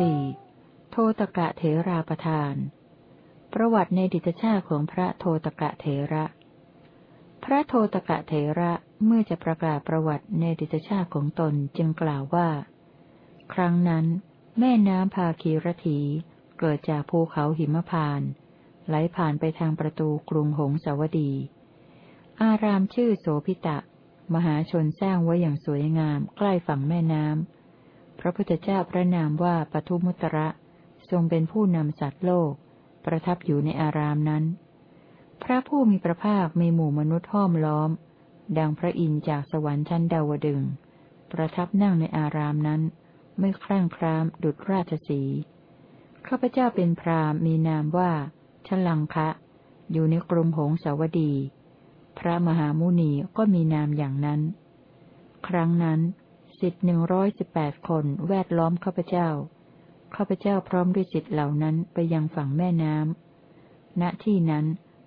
สี่โทตกะเถราประทาน ประวัติในดิตชาติของพระโทตกะเถระ พระโทตกะเถระเมื่อจะประกาศประวัติในดิตชาติของตนจึงกล่าวว่า ครั้งนั้น แม่น้ำพาคีรถีเกิดจากภูเขาหิมพาน ไหลผ่านไปทางประตูกรุงหงสาวดี อารามชื่อโสพิตะ มหาชนสร้างไว้อย่างสวยงามใกล้ฝั่งแม่น้ำ พระพุทธเจ้าพระนามว่าปทุมุตระ ทรงเป็นผู้นำสัตว์โลก ประทับอยู่ในอารามนั้น พระผู้มีพระภาคมีหมู่มนุษย์ห้อมล้อม ดังพระอินทร์จากสวรรค์ชั้นดาวดึง ประทับนั่งในอารามนั้น ไม่ครั่งครามดุจราชสีข้าพเจ้าเป็นพรามมีนามว่าชลังคะ อยู่ในกรุงหงสาวดี พระมหามุนีก็มีนามอย่างนั้น ครั้งนั้น สิทธิหนึ่งร้อยสิบแปดคนแวดล้อมข้าพเจ้า ข้าพเจ้าพร้อมด้วยสิทธิ์เหล่านั้นไปยังฝั่งแม่น้ำณที่นั้น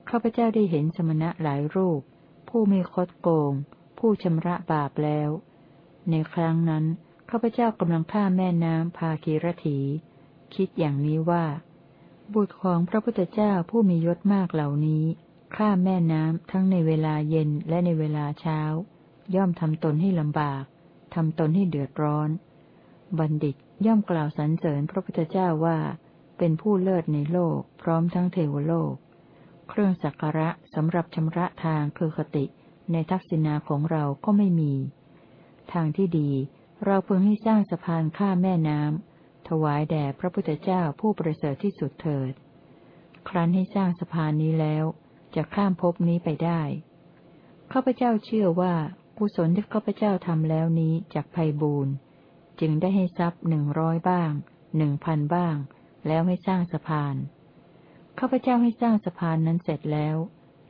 ข้าพเจ้าได้เห็นสมณะหลายรูป ผู้มีคดโกง ผู้ชำระบาปแล้ว ในครั้งนั้นข้าพเจ้ากำลังข้าแม่น้ำพาคีรถี คิดอย่างนี้ว่า บุตรของพระพุทธเจ้าผู้มียศมากเหล่านี้ข้าแม่น้ำทั้งในเวลาเย็นและในเวลาเช้า ย่อมทำตนให้ลำบาก ทำตนให้เดือดร้อน บัณฑิตย่อมกล่าวสรรเสริญพระพุทธเจ้าว่า เป็นผู้เลิศในโลก พร้อมทั้งเทวโลก เครื่องสักการะสำหรับชำระทางคือคติในทักษิณาของเราก็ไม่มี ทางที่ดีเราเพิ่งให้สร้างสะพานข้ามแม่น้ำถวายแด่พระพุทธเจ้าผู้ประเสริฐที่สุดเถิด ครั้นให้สร้างสะพานนี้แล้ว จะข้ามภพนี้ไปได้ข้าพเจ้าเชื่อว่า กุศลที่ข้าพเจ้าทำแล้วนี้จากภัยบูรณ์จึงได้ให้ทรัพย์หนึ่งร้อยบ้างหนึ่งพันบ้าง แล้วให้สร้างสะพานข้าพเจ้าให้สร้างสะพานนั้นเสร็จแล้ว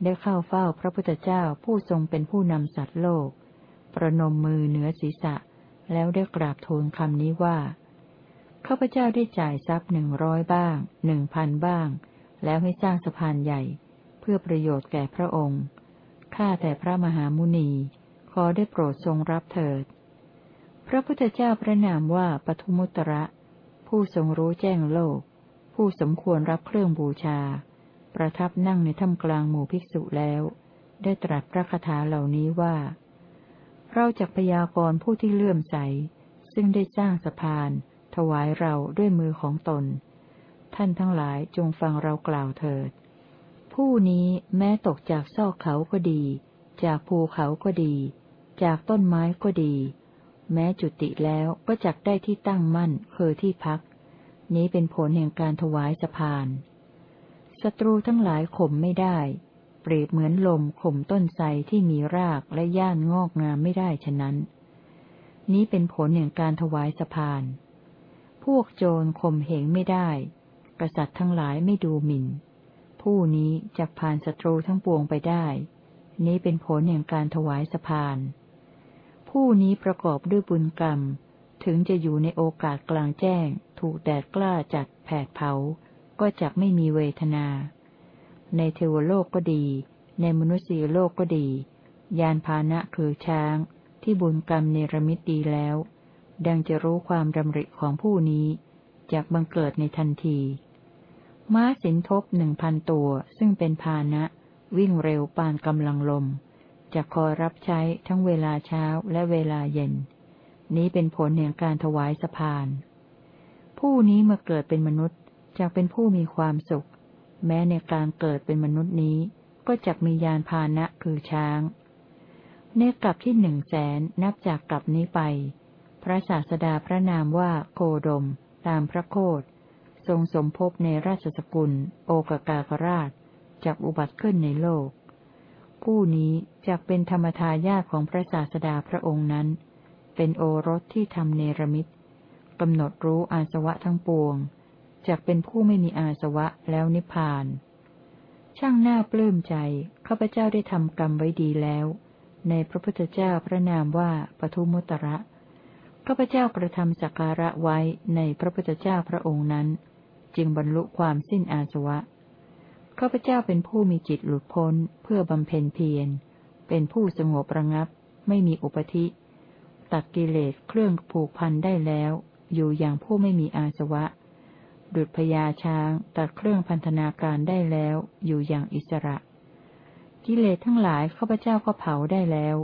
ได้เข้าเฝ้าพระพุทธเจ้าผู้ทรงเป็นผู้นำสัตว์โลก ประนมมือเหนือศีรษะ แล้วได้กราบทูลคำนี้ว่าข้าพเจ้าได้จ่ายทรัพย์หนึ่งร้อยบ้างหนึ่งพันบ้าง แล้วให้สร้างสะพานใหญ่ เพื่อประโยชน์แก่พระองค์ข้าแต่พระมหามุนี ขอได้โปรดทรงรับเถิด พระพุทธเจ้าพระนามว่าปทุมุตระ ผู้ทรงรู้แจ้งโลก ผู้สมควรรับเครื่องบูชา ประทับนั่งในถ้ำกลางหมู่ภิกษุแล้ว ได้ตรัสพระคาถาเหล่านี้ว่า เราจะพยากรณ์ผู้ที่เลื่อมใส ซึ่งได้สร้างสะพาน ถวายเราด้วยมือของตน ท่านทั้งหลายจงฟังเรากล่าวเถิดผู้นี้แม้ตกจากซอกเขาก็ดี จากภูเขาก็ดี จากต้นไม้ก็ดี แม้จุติแล้วก็จักได้ที่ตั้งมั่นคือที่พัก นี้เป็นผลแห่งการถวายสะพานศัตรูทั้งหลายข่มไม่ได้ เปรียบเหมือนลมข่มต้นไทรที่มีรากและย่านงอกงามไม่ได้ฉะนั้น นี้เป็นผลแห่งการถวายสะพาน พวกโจรข่มเหงไม่ได้ กษัตริย์ทั้งหลายไม่ดูหมิ่น ผู้นี้จักผ่านศัตรูทั้งปวงไปได้ นี้เป็นผลแห่งการถวายสะพาน ผู้นี้ประกอบด้วยบุญกรรม ถึงจะอยู่ในโอกาสกลางแจ้ง ถูกแดดกล้าจัดแผดเผา ก็จักไม่มีเวทนา ในเทวโลกก็ดี ในมนุษยโลกก็ดี ยานพานะคือช้าง ที่บุญกรรมเนรมิตดีแล้ว ดังจะรู้ความดำริของผู้นี้จากบังเกิดในทันที ม้าสินทบหนึ่งพันตัวซึ่งเป็นพานะ วิ่งเร็วปานกำลังลม จะคอยรับใช้ทั้งเวลาเช้าและเวลาเย็น นี้เป็นผลแห่งการถวายสะพาน ผู้นี้เมื่อเกิดเป็นมนุษย์จะเป็นผู้มีความสุข แม้ในการเกิดเป็นมนุษย์นี้ก็จะมียานพานะคือช้าง ในกลับที่หนึ่งแสนนับจากกลับนี้ไป พระศาสดาพระนามว่าโคดม ตามพระโคดทรงสมภพในราชสกุล โอกากาคราชจากอุบัติขึ้นในโลก ผู้นี้จะเป็นธรรมทายาทของพระศาสดาพระองค์นั้น เป็นโอรสที่ทำเนรมิตกำหนดรู้อาสวะทั้งปวงจะเป็นผู้ไม่มีอาสวะแล้วนิพพาน ช่างหน้าปลื้มใจข้าพเจ้าได้ทำกรรมไว้ดีแล้ว ในพระพุทธเจ้าพระนามว่าปทุมุตระข้าพเจ้ากระทำสักการะไว้ในพระพุทธเจ้าพระองค์นั้น จึงบรรลุความสิ้นอาสวะ ข้าพเจ้าเป็นผู้มีจิตหลุดพ้นเพื่อบำเพ็ญเพียร เป็นผู้สงบระงับ ไม่มีอุปธิ ตัดกิเลสเครื่องผูกพันได้แล้ว อยู่อย่างผู้ไม่มีอาสวะ ดุจพญาช้างตัดเครื่องพันธนาการได้แล้ว อยู่อย่างอิสระ กิเลสทั้งหลายข้าพเจ้าก็เผาได้แล้ว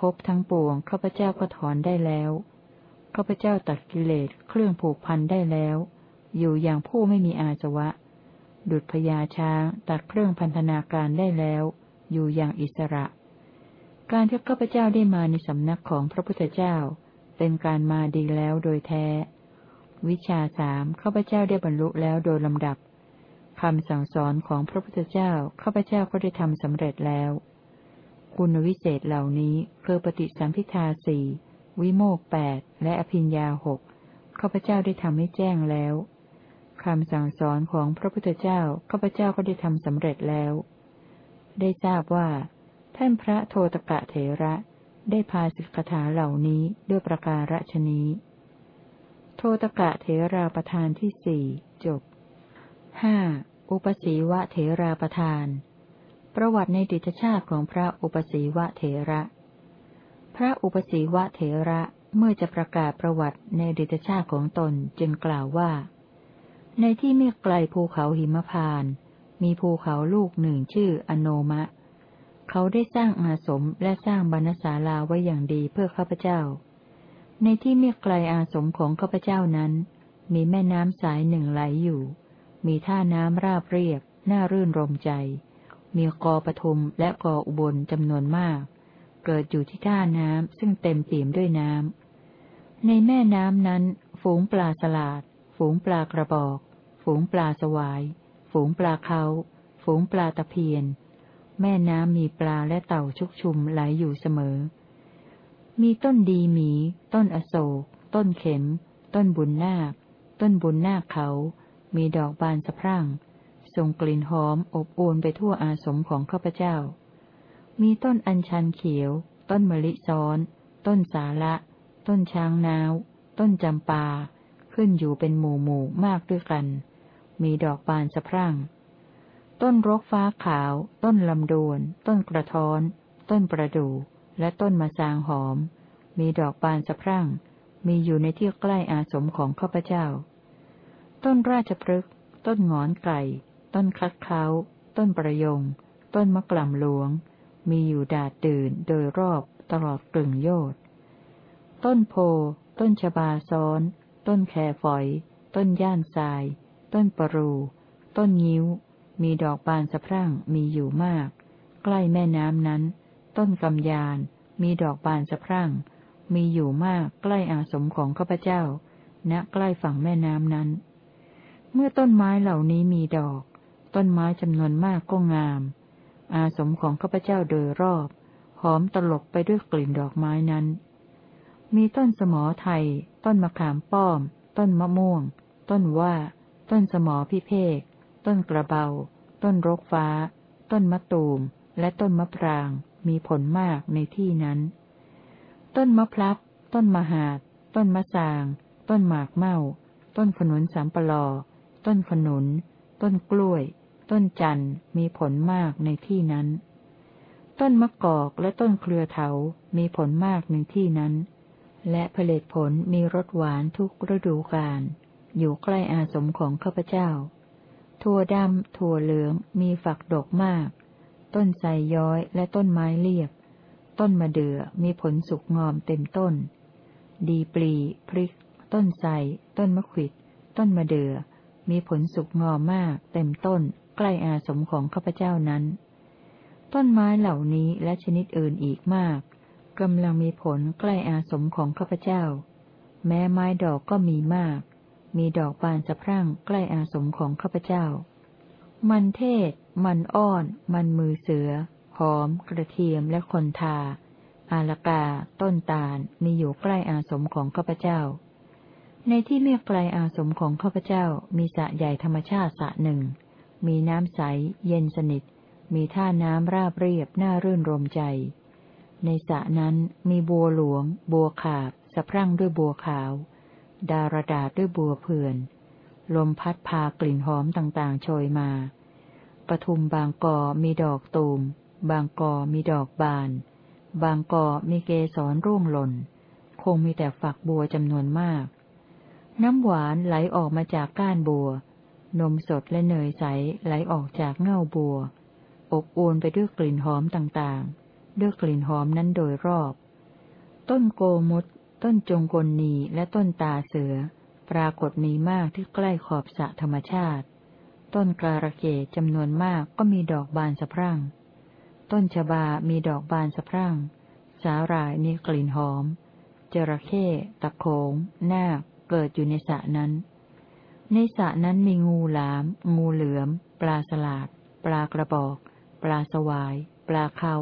พบทั้งปวงข้าพเจ้าก็ถอนได้แล้วข้าพเจ้าตัดกิเลสเครื่องผูกพันได้แล้ว อยู่อย่างผู้ไม่มีอาสวะ ดุจพญาช้างตัดเครื่องพันธนาการได้แล้ว อยู่อย่างอิสระ การที่ข้าพเจ้าได้มาในสำนักของพระพุทธเจ้า เป็นการมาดีแล้วโดยแท้ วิชาสามข้าพเจ้าได้บรรลุแล้วโดยลำดับคำสั่งสอนของพระพุทธเจ้าข้าพเจ้าก็ได้ทำสำเร็จแล้ว คุณวิเศษเหล่านี้คือปฏิสัมพิทาสี่วิโมกแปดและอภิญญาหกข้าพเจ้าได้ทำให้แจ้งแล้ว คำสั่งสอนของพระพุทธเจ้าข้าพเจ้าก็ได้ทำสำเร็จแล้ว ได้ทราบว่า ท่านพระโทตกะเถระได้พาสิกขาเหล่านี้ด้วยประการฉนี้ โทตกะเถราประธานที่สี่จบห้าอุปสีวะเถราประธาน ประวัติในดิจชาติของพระอุปสีวะเถระ พระอุปสีวะเถระเมื่อจะประกาศประวัติในดิตชาติของตนจึงกล่าวว่า ในที่ไม่ไกลภูเขาหิมพาน มีภูเขาลูกหนึ่งชื่ออโนมะ เขาได้สร้างอาสมและสร้างบรรณศาลาไว้อย่างดีเพื่อข้าพเจ้า ในที่ไม่ไกลอาสมของข้าพเจ้านั้น มีแม่น้ำสายหนึ่งไหลอยู่ มีท่าน้ำราบเรียบ น่ารื่นรมใจ มีกอปทุมและกออุบลจำนวนมาก เกิดอยู่ที่ท่าน้ำซึ่งเต็มเปี่ยมด้วยน้ำในแม่น้ำนั้น ฝูงปลาสลาด ฝูงปลากระบอก ฝูงปลาสวาย ฝูงปลาเขา ฝูงปลาตะเพียน แม่น้ำมีปลาและเต่าชุกชุมไหลอยู่เสมอ มีต้นดีหมี ต้นอโศก ต้นเข็ม ต้นบุญนาค ต้นบุญนาคเขา มีดอกบานสะพรั่งส่งกลิ่นหอมอบอวลไปทั่วอาสมของข้าพเจ้า มีต้นอัญชันเขียว ต้นมะลิซ้อน ต้นสาละ ต้นช้างนาว ต้นจำปา ขึ้นอยู่เป็นหมู่หมู่มากด้วยกัน มีดอกบานสะพรั่ง ต้นรกฟ้าขาว ต้นลำดวน ต้นกระท้อน ต้นประดู่ และต้นมะสางหอม มีดอกบานสะพรั่ง มีอยู่ในที่ใกล้อาสมของข้าพเจ้า ต้นราชพฤกษ์ ต้นงอนไก่ ต้นคัดเขาต้นประยง ต้นมะกล่ำหลวง มีอยู่ดาดตื่นโดยรอบตลอดกลึงโยดต้นโพ ต้นชบาซ้อน ต้นแครฝอย ต้นย่านทราย ต้นปรู ต้นงิ้ว มีดอกบานสะพรั่งมีอยู่มาก ใกล้แม่น้ำนั้น ต้นกำยาน มีดอกบานสะพรั่ง มีอยู่มากใกล้อาสมของข้าพเจ้า ณ ใกล้ฝั่งแม่น้ำนั้น เมื่อต้นไม้เหล่านี้มีดอก ต้นไม้จำนวนมากก็งาม อาสมของข้าพเจ้าโดยรอบ หอมตลบไปด้วยกลิ่นดอกไม้นั้น มีต้นสมอไทย ต้นมะขามป้อม ต้นมะม่วง ต้นว่า ต้นสมอพิเภก ต้นกระเบา ต้นรกฟ้า ต้นมะตูม และต้นมะปราง มีผลมากในที่นั้น ต้นมะพลับ ต้นมหาด ต้นมะสาง ต้นหมากเม่า ต้นขนุนสามปลอ ต้นขนุน ต้นกล้วย ต้นจันมีผลมากในที่นั้น ต้นมะกอกและต้นเครือเถา มีผลมากในที่นั้น และผลิตผลมีรสหวานทุกฤดูกาล อยู่ใกล้อาสมของข้าพเจ้า ถั่วดำถั่วเหลือง มีฝักดกมาก ต้นไทรย้อยและต้นไม้เรียบ ต้นมะเดื่อมีผลสุกงอมเต็มต้น ดีปลี พริก ต้นไทรต้นมะขิด ต้นมะเดื่อ มีผลสุกงอมมาก เต็มต้น ใกล้อาสมของข้าพเจ้านั้น ต้นไม้เหล่านี้และชนิดอื่นอีกมากกำลังมีผลใกล้อาสมของข้าพเจ้า แม้ไม้ดอกก็มีมาก มีดอกบานสะพรั่งใกล้อาสมของข้าพเจ้า มันเทศ มันอ้อน มันมือเสือ หอม กระเทียมและคนทา อาลกา ต้นตาล มีอยู่ใกล้อาสมของข้าพเจ้า ในที่เมียไกลอาสมของข้าพเจ้า มีสระใหญ่ธรรมชาติสระหนึ่ง มีน้ำใส เย็นสนิท มีท่าน้ำราบเรียบ น่ารื่นรมใจ ในสระนั้นมีบัวหลวง บัวขาบสะพรั่งด้วยบัวขาว ดารดาด้วยบัวเผื่อน ลมพัดพากลิ่นหอมต่างๆ โชยมาปทุมบางกอมีดอกตูม บางกอมีดอกบาน บางกอมีเกสรร่วงหล่น คงมีแต่ฝักบัวจำนวนมาก น้ำหวานไหลออกมาจากก้านบัว นมสดและเนยใสไหลออกจากเง่าบัว อบอวลไปด้วยกลิ่นหอมต่างๆ ด้วยกลิ่นหอมนั้นโดยรอบ ต้นโกมุต ต้นจงกลนีและต้นตาเสือ ปรากฏมีมากที่ใกล้ขอบสะธรรมชาติ ต้นการะเกดจำนวนมากก็มีดอกบานสะพรั่ง ต้นชบา มีดอกบานสะพรั่ง สาหร่ายมีกลิ่นหอม จระเข้ตะโขงนาคเกิดอยู่ในสระนั้น ในสระนั้นมีงูหลาม งูเหลือม ปลาสลาด ปลากระบอก ปลาสวาย ปลาเขา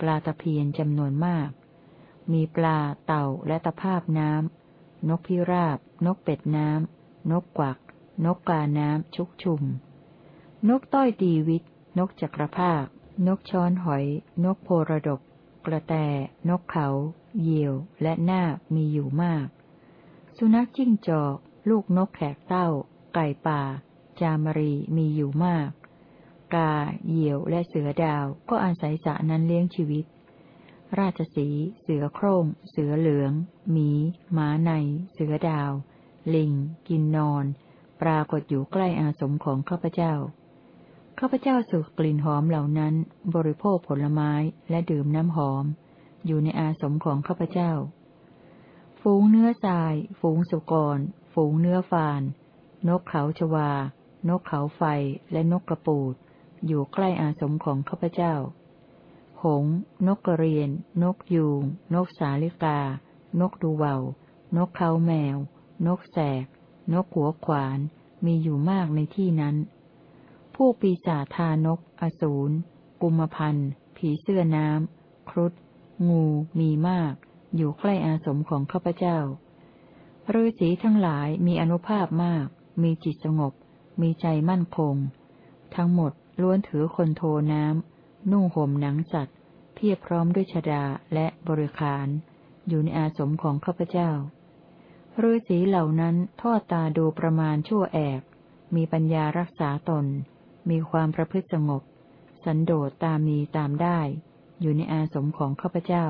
ปลาตะเพียนจำนวนมาก มีปลา เต่าและตะภาพน้ำ นกพิราบ นกเป็ดน้ำ นกกวัก นกกาน้ำ ชุกชุม นกต้อยตีวิต นกจักรภาค นกช้อนหอย นกโพระดก กระแต นกเขา เหยี่ยว และนาคมีอยู่มาก สุนัขจิ้งจอก ลูกนกแขกเต้า ไก่ป่า จามรีมีอยู่มาก กา เหยี่ยว และเสือดาวก็อาศัยสะนั้นเลี้ยงชีวิต ราชสี เสือโคร่ง เสือเหลือง หมี หมาใน เสือดาว ลิง กินนอน ปรากฏอยู่ใกล้อาสมของข้าพเจ้า ข้าพเจ้าสูดกลิ่นหอมเหล่านั้น บริโภคผลไม้และดื่มน้ำหอม อยู่ในอาสมของข้าพเจ้า ฝูงเนื้อทราย ฝูงสุกร ฝูงเนื้อฟาน นกเขาชวา นกเขาไฟ และนกกระปูด อยู่ใกล้อาสมของข้าพเจ้า หง นกกระเรียน นกยูง นกสาลิกา นกดูเวานกเขาแมว นกแสก นกหัวขวาน มีอยู่มากในที่นั้น ผู้ปีศาจทานก อสูร กุมพันผีเสื้อน้ำ ครุฑ งูมีมาก อยู่ใกล้อาสมของข้าพเจ้าฤาษีทั้งหลายมีอนุภาพมาก มีจิตสงบ มีใจมั่นคง ทั้งหมดล้วนถือคนโทน้ำ นุ่งห่มหนังสัตว์ เพียบพร้อมด้วยชดาและบริขาร อยู่ในอาสมของข้าพเจ้าฤาษีเหล่านั้นทอดตาดูประมาณชั่วแอกมีปัญญารักษาตน มีความประพฤติสงบ สันโดษตามมีตามได้ อยู่ในอาสมของข้าพเจ้า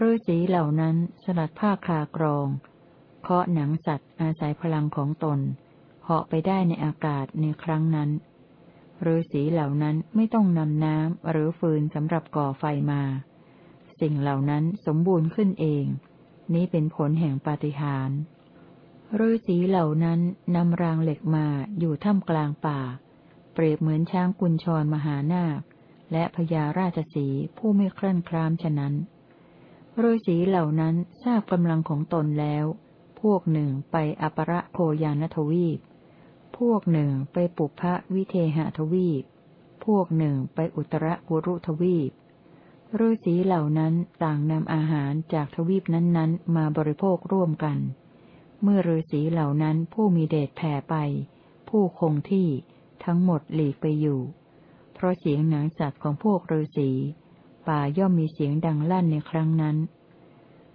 ฤาษีเหล่านั้นสลัดผ้าคากรอง เคาะหนังสัตว์อาศัยพลังของตนเหาะไปได้ในอากาศในครั้งนั้น ฤาษีเหล่านั้นไม่ต้องนำน้ำหรือฟืนสำหรับก่อไฟมา สิ่งเหล่านั้นสมบูรณ์ขึ้นเอง นี้เป็นผลแห่งปาฏิหาริย์ฤาษีเหล่านั้นนำรางเหล็กมาอยู่ท่ามกลางป่า เปรียบเหมือนช้างกุญชรมหานาค และพญาราชสีผู้ไม่เคลื่อนคลามฉะนั้นฤาษีเหล่านั้นทราบกำลังของตนแล้ว พวกหนึ่งไปอปรโคยานทวีป พวกหนึ่งไปปุพพวิเทหทวีป พวกหนึ่งไปอุตรกุรุทวีปฤาษีเหล่านั้นต่างนำอาหารจากทวีปนั้นๆ มาบริโภคร่วมกัน เมื่อฤาษีเหล่านั้นผู้มีเดชแผ่ไป ผู้คงที่ทั้งหมดหลีกไปอยู่ เพราะเสียงหนังสัตว์ของพวกฤาษีป่าย่อมมีเสียงดังลั่นในครั้งนั้น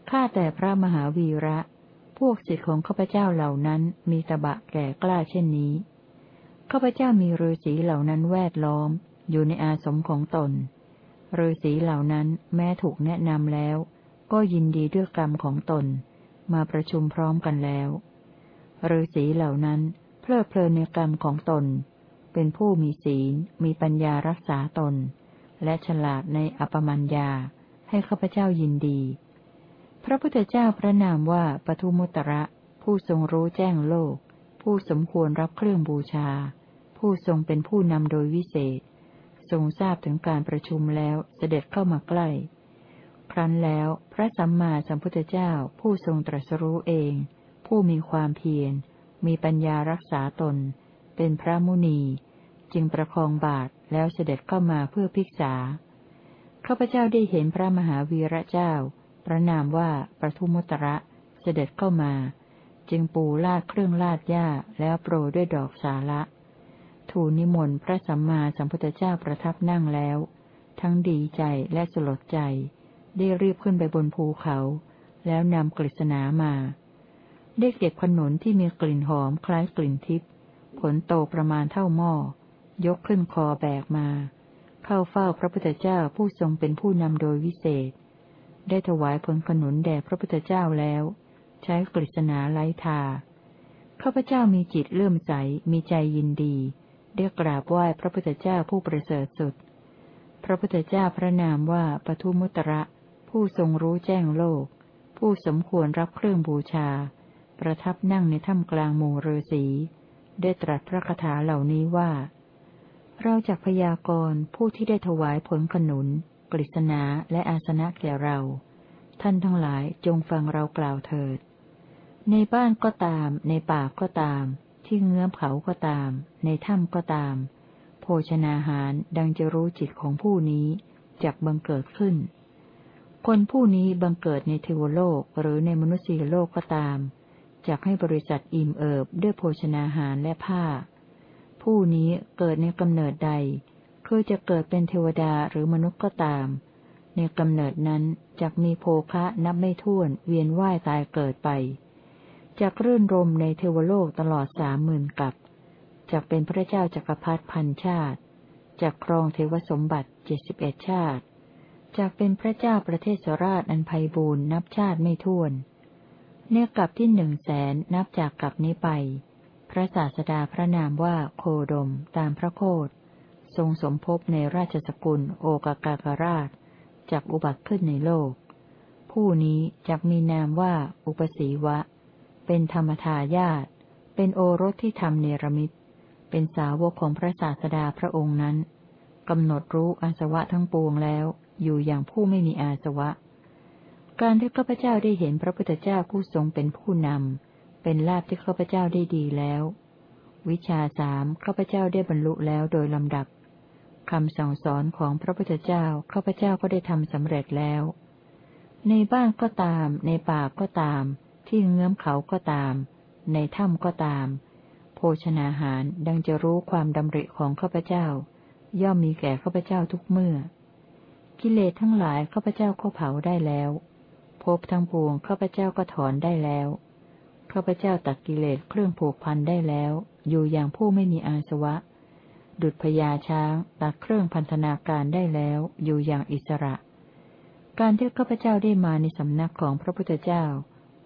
ข้าแต่พระมหาวีระ พวกศิษย์ของข้าพเจ้าเหล่านั้นมีตบะแก่กล้าเช่นนี้ ข้าพเจ้ามีฤาษีเหล่านั้นแวดล้อม อยู่ในอาสมของตนฤาษีเหล่านั้นแม้ถูกแนะนำแล้ว ก็ยินดีด้วยกรรมของตน มาประชุมพร้อมกันแล้วฤาษีเหล่านั้น เพลิดเพลินในกรรมของตน เป็นผู้มีศีล มีปัญญารักษาตน และฉลาดในอปมัญญาให้ข้าพเจ้ายินดี ระพุทธเจ้าพระนามว่าปทุมุตระ ผู้ทรงรู้แจ้งโลก ผู้สมควรรับเครื่องบูชา ผู้ทรงเป็นผู้นำโดยวิเศษ ทรงทราบถึงการประชุมแล้วเสด็จเข้ามาใกล้ ครั้นแล้วพระสัมมาสัมพุทธเจ้าผู้ทรงตรัสรู้เอง ผู้มีความเพียร มีปัญญารักษาตน เป็นพระมุนี จึงประคองบาทแล้วเสด็จเข้ามาเพื่อพิกษาข้าพเจ้าได้เห็นพระมหาวีระเจ้า ระนามว่าประทุมุตระเสด็จเข้ามา จึงปูลาดเครื่องลาดหญ้าแล้วโปรยด้วยดอกสาละ ทูลนิมนต์พระสัมมาสัมพุทธเจ้าประทับนั่งแล้ว ทั้งดีใจและสลดใจ ได้รีบขึ้นไปบนภูเขา แล้วนำกฤษณามาได้เก็บขนุนที่มีกลิ่นหอมคล้ายกลิ่นทิพย์ผลโตประมาณเท่าหม้อ ยกขึ้นคอแบกมา เข้าเฝ้าพระพุทธเจ้าผู้ทรงเป็นผู้นำโดยวิเศษ ได้ถวายผลขนุนแด่พระพุทธเจ้าแล้ว ใช้กฤษณาไล้ทาข้าพเจ้ามีจิตเลื่อมใสมีใจยินดีได้กราบไหว้พระพุทธเจ้าผู้ประเสริฐสุด พระพุทธเจ้าพระนามว่าปทุมุตระ ผู้ทรงรู้แจ้งโลก ผู้สมควรรับเครื่องบูชา ประทับนั่งในถ้ำกลางหมู่ฤาษีได้ตรัสพระคาถาเหล่านี้ว่า เราจักพยากรผู้ที่ได้ถวายผลขนุน กฤษณาและอาสนะแก่เรา ท่านทั้งหลายจงฟังเรากล่าวเถิด ในบ้านก็ตาม ในป่าก็ตาม ที่เงื้อมเขาก็ตาม ในถ้ำก็ตาม โภชนาหารดังจะรู้จิตของผู้นี้จักบังเกิดขึ้น คนผู้นี้บังเกิดในเทวโลกหรือในมนุษยโลกก็ตามจักให้บริษัทอิ่มเอิบด้วยโภชนาหารและผ้า ผู้นี้เกิดในกำเนิดใด คือจะเกิดเป็นเทวดาหรือมนุษย์ก็ตาม ในกำเนิดนั้นจักมีโภคะนับไม่ถ้วนเวียนว่ายตายเกิดไปจักรื่นรมในเทวโลกตลอดสามหมื่นกับจักเป็นพระเจ้าจักรพรรดิพันชาติจักครองเทวสมบัติเจ็ดสิบเอ็ดชาติจักเป็นพระเจ้าประเทศสราชอันไพบูรณ์นับชาติไม่ถ้วนเนื้อกลับที่หนึ่งแสนนับจากกลับนี้ไป พระศาสดาพระนามว่าโคดมตามพระโคด ทรงสมภพในราชสกุลโอกากากราชจากอุบัติขึ้นในโลก ผู้นี้จักมีนามว่าอุปสีวะ เป็นธรรมทายาตเป็นโอรสที่ทำเนรมิต เป็นสาวกของพระศาสดาพระองค์นั้นกำหนดรู้อาสวะทั้งปวงแล้ว อยู่อย่างผู้ไม่มีอาสวะ การที่ข้าพเจ้าได้เห็นพระพุทธเจ้าผู้ทรงเป็นผู้นำ เป็นลาภที่ข้าพเจ้าได้ดีแล้ว วิชาสามข้าพเจ้าได้บรรลุแล้วโดยลำดับ คำสั่งสอนของพระพุทธเจ้าข้าพเจ้าก็ได้ทำสำเร็จแล้ว ในบ้านก็ตาม ในป่าก็ตาม ที่เงื้อมเขาก็ตาม ในถ้ำก็ตาม โภชนาหารดังจะรู้ความดำริของข้าพเจ้า ย่อมมีแก่ข้าพเจ้าทุกเมื่อ กิเลสทั้งหลายข้าพเจ้าก็เผาได้แล้วภพทั้งปวงข้าพเจ้าก็ถอนได้แล้วข้าพเจ้าตัดกิเลสเครื่องผูกพันได้แล้ว อยู่อย่างผู้ไม่มีอาสวะ ดุจพญาช้างตัดเครื่องพันธนาการได้แล้วอยู่อย่างอิสระ การที่ข้าพเจ้าได้มาในสำนักของพระพุทธเจ้า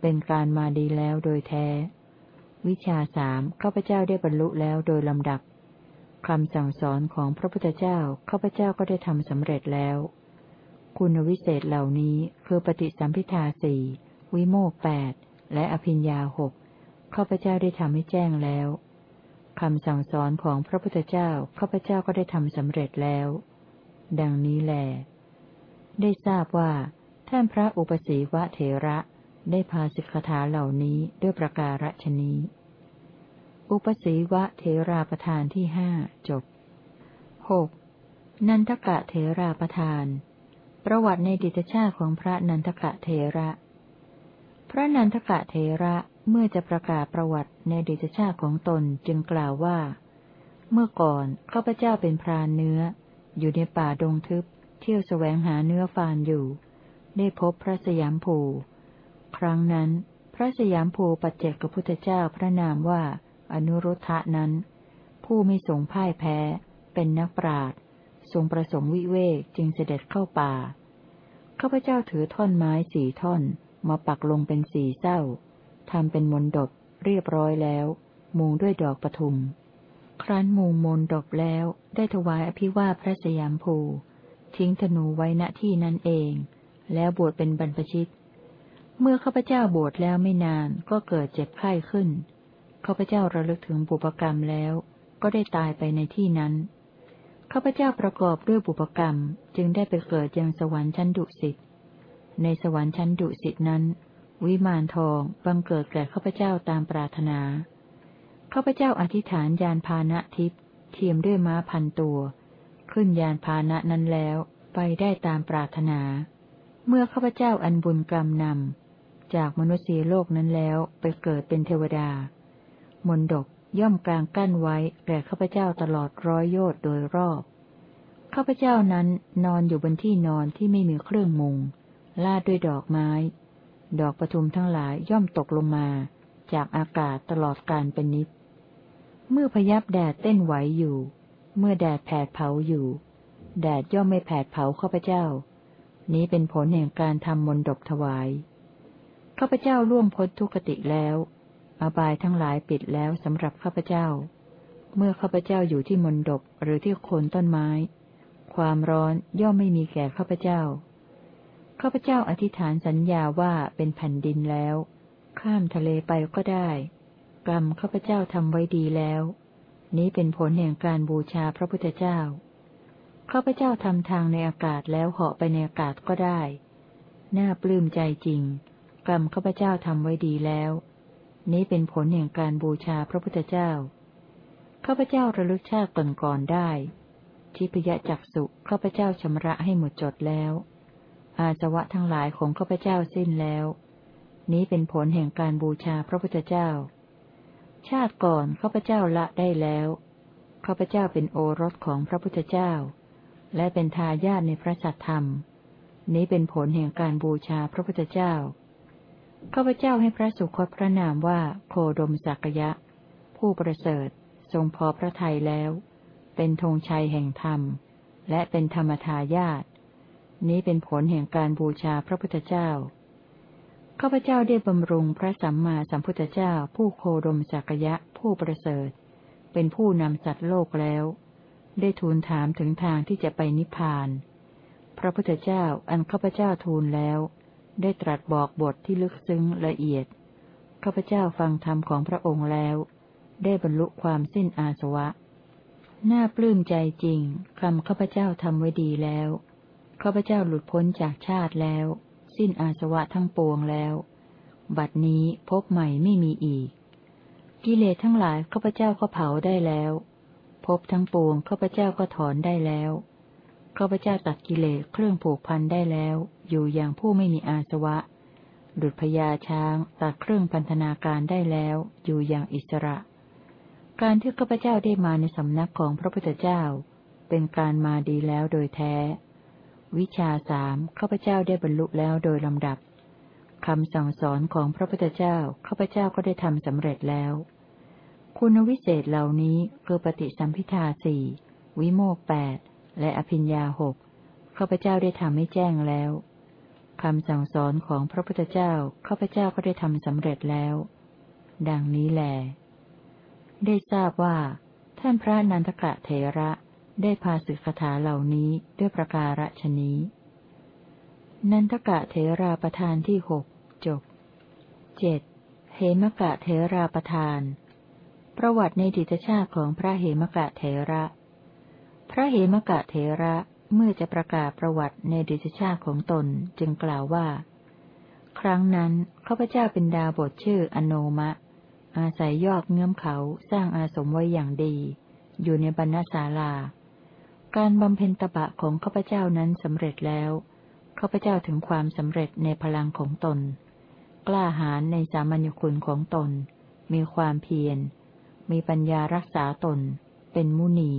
เป็นการมาดีแล้วโดยแท้ วิชาสามข้าพเจ้าได้บรรลุแล้วโดยลำดับคำสั่งสอนของพระพุทธเจ้าข้าพเจ้าก็ได้ทำสำเร็จแล้ว คุณวิเศษเหล่านี้คือปฏิสัมพิทาสี่วิโมกแปดและอภิญญาหกข้าพเจ้าได้ทำให้แจ้งแล้ว คำสั่งสอนของพระพุทธเจ้าข้าพเจ้าก็ได้ทำสำเร็จแล้ว ดังนี้แล ได้ทราบว่า ท่านพระอุปสีวะเถระได้พาสิกขาเหล่านี้ด้วยประการฉนี้ อุปสีวะเถราประธานที่ห้าจบหกนันทกะเถราประธาน ประวัติในดิตชาติของพระนันทกะเทระ พระนันทกะเทระ เมื่อจะประกาศประวัติในเดิตชาติของตนจึงกล่าวว่า เมื่อก่อนข้าพเจ้าเป็นพรานเนื้อ อยู่ในป่าดงทึบ เที่ยวแสวงหาเนื้อฟานอยู่ ได้พบพระสยามภู ครั้งนั้น พระสยามภูปัจเจกพุทธเจ้าพระนามว่าอนุรุทธะนั้น ผู้ไม่สงพ่ายแพ้ เป็นนักปราชญทรงประสงค์วิเวกจึงเสด็จเข้าป่าข้าพเจ้าถือท่อนไม้สี่ท่อน มาปักลงเป็นสี่เศ้า ทำเป็นมนดบเรียบร้อยแล้ว มุงด้วยดอกปทุม ครั้นมุงมนดบแล้วได้ถวายอภิวาพระสยามภู ทิ้งธนูไว้ณที่นั้นเอง แล้วบวชเป็นบรรพชิต เมื่อข้าพเจ้าบวชแล้วไม่นานก็เกิดเจ็บไข้ขึ้นข้าพเจ้าระลึกถึงบุพกรรมแล้ว ก็ได้ตายไปในที่นั้นข้าพเจ้าประกอบด้วยบุพกรรมจึงได้ไปเกิดยังสวรรค์ชั้นดุสิตในสวรรค์ชั้นดุสิตนั้น วิมานทองบังเกิดแก่ข้าพเจ้าตามปรารถนา ข้าพเจ้าอธิษฐานยานพาณะทิพย์เทียมด้วยม้าพันตัว ขึ้นยานพาณะนั้นแล้วไปได้ตามปรารถนา เมื่อข้าพเจ้าอันบุญกรรมนำ จากมนุษย์โลกนั้นแล้วไปเกิดเป็นเทวดา มนดกย่อมกลางกั้นไว้แก่ข้าพเจ้าตลอดร้อยโยชน์โดยรอบ ข้าพเจ้านั้นนอนอยู่บนที่นอนที่ไม่มีเครื่องมุงลาดด้วยดอกไม้ ดอกปทุมทั้งหลายย่อมตกลงมา จากอากาศตลอดการเป็นนิดเมื่อพยับแดดเต้นไหวอยู่ เมื่อแดดแผดเผาอยู่ แดดย่อมไม่แผดเผาข้าพเจ้า นี้เป็นผลแห่งการทำมนดบถวายข้าพเจ้าล่วงพ้นทุกติแล้วอบายทั้งหลายปิดแล้วสำหรับข้าพเจ้า เมื่อข้าพเจ้าอยู่ที่มณฑปหรือที่โคนต้นไม้ ความร้อนย่อมไม่มีแก่ข้าพเจ้า ข้าพเจ้าอธิษฐานสัญญาว่าเป็นแผ่นดินแล้ว ข้ามทะเลไปก็ได้ กรรมข้าพเจ้าทำไว้ดีแล้ว นี้เป็นผลแห่งการบูชาพระพุทธเจ้าข้าพเจ้าทำทางในอากาศแล้วเหาะไปในอากาศก็ได้ น่าปลื้มใจจริง กรรมข้าพเจ้าทำไว้ดีแล้ว นี้เป็นผลแห่งการบูชาพระพุทธเจ้าข้าพเจ้าระลึกชาติก่อนๆได้ ทิพยจักสุข้าพเจ้าชำระให้หมดจดแล้ว อาสวะทั้งหลายของข้าพเจ้าสิ้นแล้ว นี้เป็นผลแห่งการบูชาพระพุทธเจ้า ชาติก่อนข้าพเจ้าละได้แล้วข้าพเจ้าเป็นโอรสของพระพุทธเจ้า และเป็นทายาทในพระสัทธรรม นี้เป็นผลแห่งการบูชาพระพุทธเจ้าข้าพเจ้าให้พระสุคตพระนามว่าโคดมสักยะ ผู้ประเสริฐทรงพอพระทัยแล้ว เป็นธงชัยแห่งธรรม และเป็นธรรมทายาท นี้เป็นผลแห่งการบูชาพระพุทธเจ้า ข้าพเจ้าได้บำรุงพระสัมมาสัมพุทธเจ้า ผู้โคดมสักยะผู้ประเสริฐ เป็นผู้นำสัตว์โลกแล้ว ได้ทูลถามถึงทางที่จะไปนิพพาน พระพุทธเจ้าอันข้าพเจ้าทูลแล้ว ได้ตรัสบอกบทที่ลึกซึ้งละเอียด ข้าพเจ้าฟังธรรมของพระองค์แล้ว ได้บรรลุความสิ้นอาสวะ น่าปลื้มใจจริงคำข้าพเจ้าทำไว้ดีแล้ว ข้าพเจ้าหลุดพ้นจากชาติแล้ว สิ้นอาสวะทั้งปวงแล้ว บัดนี้พบใหม่ไม่มีอีก กิเลสทั้งหลายข้าพเจ้าก็เผาได้แล้ว พบทั้งปวงข้าพเจ้าก็ถอนได้แล้วข้าพเจ้าตัดกิเลสเครื่องผูกพันได้แล้ว อยู่อย่างผู้ไม่มีอาสวะ ดุจพญาช้างตัดเครื่องพันธนาการได้แล้ว อยู่อย่างอิสระ การที่ข้าพเจ้าได้มาในสำนักของพระพุทธเจ้า เป็นการมาดีแล้วโดยแท้ วิชาสามข้าพเจ้าได้บรรลุแล้วโดยลำดับคำสั่งสอนของพระพุทธเจ้าข้าพเจ้าก็ได้ทำสำเร็จแล้ว คุณวิเศษเหล่านี้คือปฏิสัมพิทาสี่วิโมกแปดและอภิญญาหกข้าพเจ้าได้ทำให้แจ้งแล้วคำสั่งสอนของพระพุทธเจ้าข้าพเจ้าก็ได้ทำสำเร็จแล้ว ดังนี้แล ได้ทราบว่า ท่านพระนันทกะเถระ ได้พาสึกคาถาเหล่านี้ด้วยประการฉนี้ นันทกะเถราประธานที่หกจบเจ็ดเหมกะเถราประธาน ประวัติในดิตชาติของพระเหมกะเถระ พระเหมกะเถระเมื่อจะประกาศประวัติในดิชาติของตนจึงกล่าวว่า ครั้งนั้นข้าพเจ้าเป็นดาบทชื่ออโนมะ อาศัยยอดเงื้อมเขาสร้างอาสมไว้อย่างดี อยู่ในบรรณศาลา การบำเพ็ญตบะของข้าพเจ้านั้นสำเร็จแล้ว ข้าพเจ้าถึงความสำเร็จในพลังของตน กล้าหาญในสามัญญคุณของตน มีความเพียร มีปัญญารักษาตน เป็นมุนี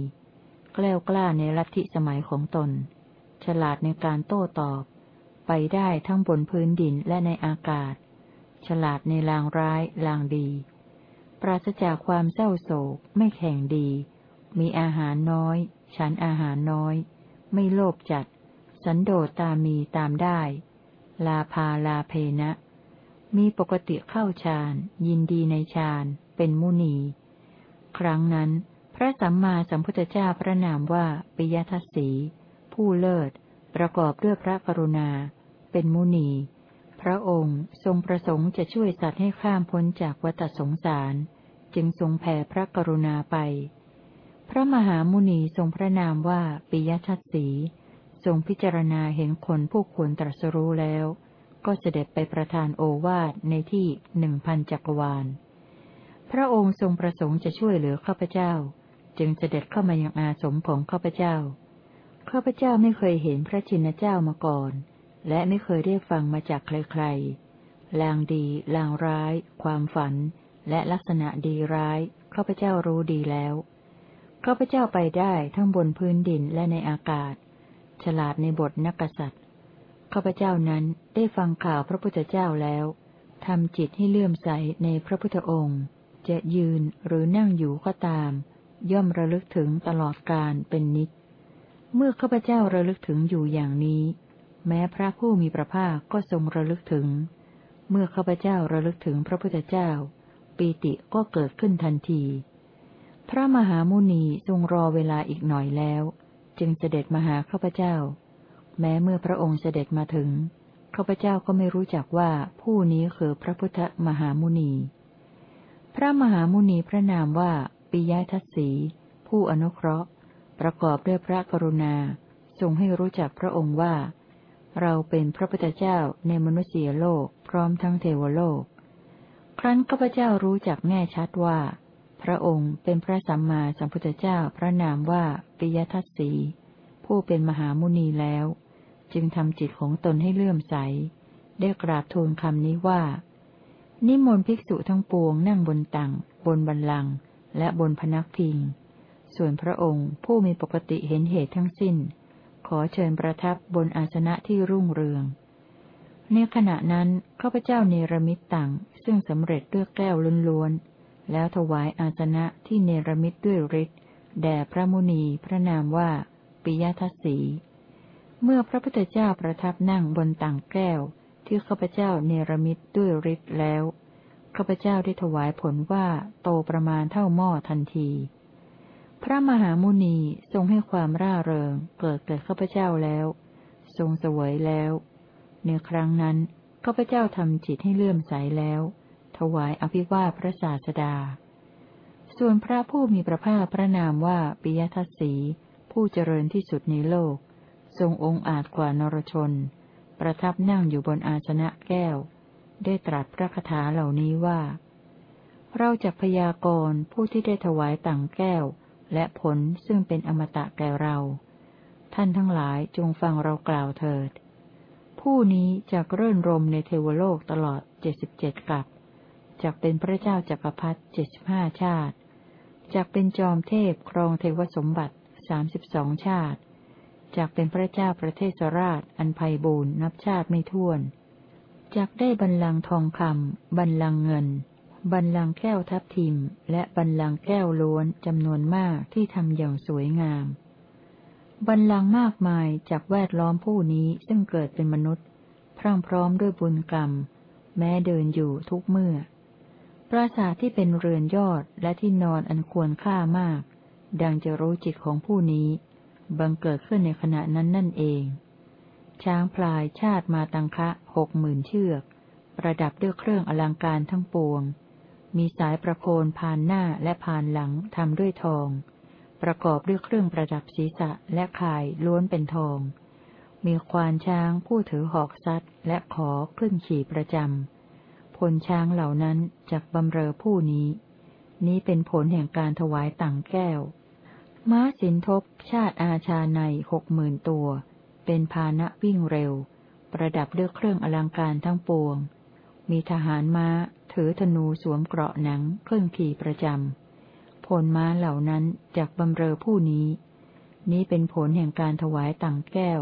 แกล้ากล้าในลัทธิสมัยของตน ฉลาดในการโต้ตอบ ไปได้ทั้งบนพื้นดินและในอากาศ ฉลาดในลางร้ายลางดี ปราศจากความเศร้าโศก ไม่แข่งดี มีอาหารน้อย ฉันอาหารน้อย ไม่โลภจัด สันโดษตามมีตามได้ ลาพาลาเพนะ มีปกติเข้าฌาน ยินดีในฌาน เป็นมุนี ครั้งนั้น พระสัมมาสัมพุทธเจ้าพระนามว่าปิยทัศสี ผู้เลิศ ประกอบด้วยพระกรุณา เป็นมุนี พระองค์ทรงประสงค์จะช่วยสัตว์ให้ข้ามพ้นจากวัฏสงสาร จึงทรงแผ่พระกรุณาไป ระมหามุนีทรงพระนามว่าปิยทัศสีทรงพิจารณาเห็นคนผู้ควรตรัสรู้แล้ว ก็เสด็จไปประทานโอวาทในที่หนึ่งพันจักรวาล พระองค์ทรงประสงค์จะช่วยเหลือข้าพเจ้า จึงเสด็จเข้ามายังอาสมของข้าพเจ้า ข้าพเจ้าไม่เคยเห็นพระชินเจ้ามาก่อน และไม่เคยได้ฟังมาจากใครๆ ลางดีลางร้าย ความฝัน และลักษณะดีร้ายข้าพเจ้ารู้ดีแล้ว ข้าพเจ้าไปได้ทั้งบนพื้นดินและในอากาศ ฉลาดในบทนักษัตริย์ข้าพเจ้านั้นได้ฟังข่าวพระพุทธเจ้าแล้วทำจิตให้เลื่อมใสในพระพุทธองค์ จะยืนหรือนั่งอยู่ก็ตาม ย่อมระลึกถึงตลอดการเป็นนิจ เมื่อข้าพเจ้าระลึกถึงอยู่อย่างนี้ แม้พระผู้มีพระภาคก็ทรงระลึกถึง เมื่อข้าพเจ้าระลึกถึงพระพุทธเจ้า ปีติก็เกิดขึ้นทันที พระมหามุนีทรงรอเวลาอีกหน่อยแล้ว จึงเสด็จมาหาข้าพเจ้า แม้เมื่อพระองค์เสด็จมาถึงข้าพเจ้าก็ไม่รู้จักว่าผู้นี้คือพระพุทธมหามุนี พระมหามุนีพระนามว่าปิยทัศสี ผู้อนุเคราะห์ ประกอบด้วยพระกรุณาทรงให้รู้จักพระองค์ว่า เราเป็นพระพุทธเจ้าในมนุษยโลกพร้อมทั้งเทวโลก ครั้นข้าพเจ้ารู้จักแน่ชัดว่า พระองค์เป็นพระสัมมาสัมพุทธเจ้าพระนามว่าปิยทัศสี ผู้เป็นมหามุนีแล้ว จึงทำจิตของตนให้เลื่อมใส ได้กราบทูลคำนี้ว่า นิมนต์ภิกษุทั้งปวงนั่งบนตังบนบันลัง และบนพนักพิง ส่วนพระองค์ผู้มีปกติเห็นเหตุทั้งสิ้น ขอเชิญประทับบนอาสนะที่รุ่งเรืองในขณะนั้นข้าพเจ้าเนรมิตตังซึ่งสำเร็จด้วยแก้วล้วนๆ แล้วถวายอาสนะที่เนรมิตด้วยฤทธิ์แด่พระมุนีพระนามว่า ปิยทัศสี เมื่อพระพุทธเจ้าประทับนั่งบนต่างแก้ว ที่ข้าพเจ้าเนรมิตด้วยฤทธิ์แล้วข้าพเจ้าได้ถวายผลว่าโตประมาณเท่าหม้อทันที พระมหามุนีทรงให้ความร่าเริงเกิดแก่ข้าพเจ้าแล้ว ทรงสวยแล้ว ในครั้งนั้นข้าพเจ้าทำจิตให้เลื่อมใสแล้ว ถวายอภิวาพระศาสดา ส่วนพระผู้มีพระภาคพระนามว่าปิยทัศสี ผู้เจริญที่สุดในโลก ทรงองค์อาจกว่านรชน ประทับนั่งอยู่บนอาสนะแก้ว ได้ตรัสพระคาถาเหล่านี้ว่า เราจะพยากรณ์ผู้ที่ได้ถวายต่างแก้ว และผลซึ่งเป็นอมตะแก่เรา ท่านทั้งหลายจงฟังเรากล่าวเถิดผู้นี้จะเรื่นรมในเทวโลกตลอดเจ็ดสิบเจ็ดกับ จากเป็นพระเจ้าจักรพรรดิเจ็ดสิบห้าชาติจากเป็นจอมเทพครองเทวสมบัติสามสิบสองชาติจากเป็นพระเจ้าประเทศราชอันไพบูรณ์นับชาติไม่ถ้วนจักได้บันลังทองคำบันลังเงินบันลังแก้วทับทิม และบันลังแก้วล้วนจำนวนมากที่ทำอย่างสวยงามบันลังมากมายจากแวดล้อมผู้นี้ซึ่งเกิดเป็นมนุษย์ พรั่งพร้อมด้วยบุญกรรม แม้เดินอยู่ทุกเมื่อ ปราสาทที่เป็นเรือนยอดและที่นอนอันควรค่ามาก ดังจะรู้จิตของผู้นี้ บังเกิดขึ้นในขณะนั้นนั่นเอง ช้างพลายชาติมาตังคะหกหมื่นเชือก ประดับด้วยเครื่องอลังการทั้งปวง มีสายประโคนผ่านหน้าและผ่านหลังทำด้วยทอง ประกอบด้วยเครื่องประดับศีรษะและข่ายล้วนเป็นทอง มีควานช้างผู้ถือหอกซัดและขอขึ้นขี่ประจำ ผลช้างเหล่านั้นจากบำเรอผู้นี้ นี้เป็นผลแห่งการถวายต่างแก้ว ม้าสินทบชาติอาชาในหกหมื่นตัว เป็นพาณะวิ่งเร็ว ประดับด้วยเครื่องอลังการทั้งปวง มีทหารม้าถือธนูสวมเกราะหนังเครื่องขี่ประจำ ผลม้าเหล่านั้นจากบำเรอผู้นี้ นี้เป็นผลแห่งการถวายต่างแก้ว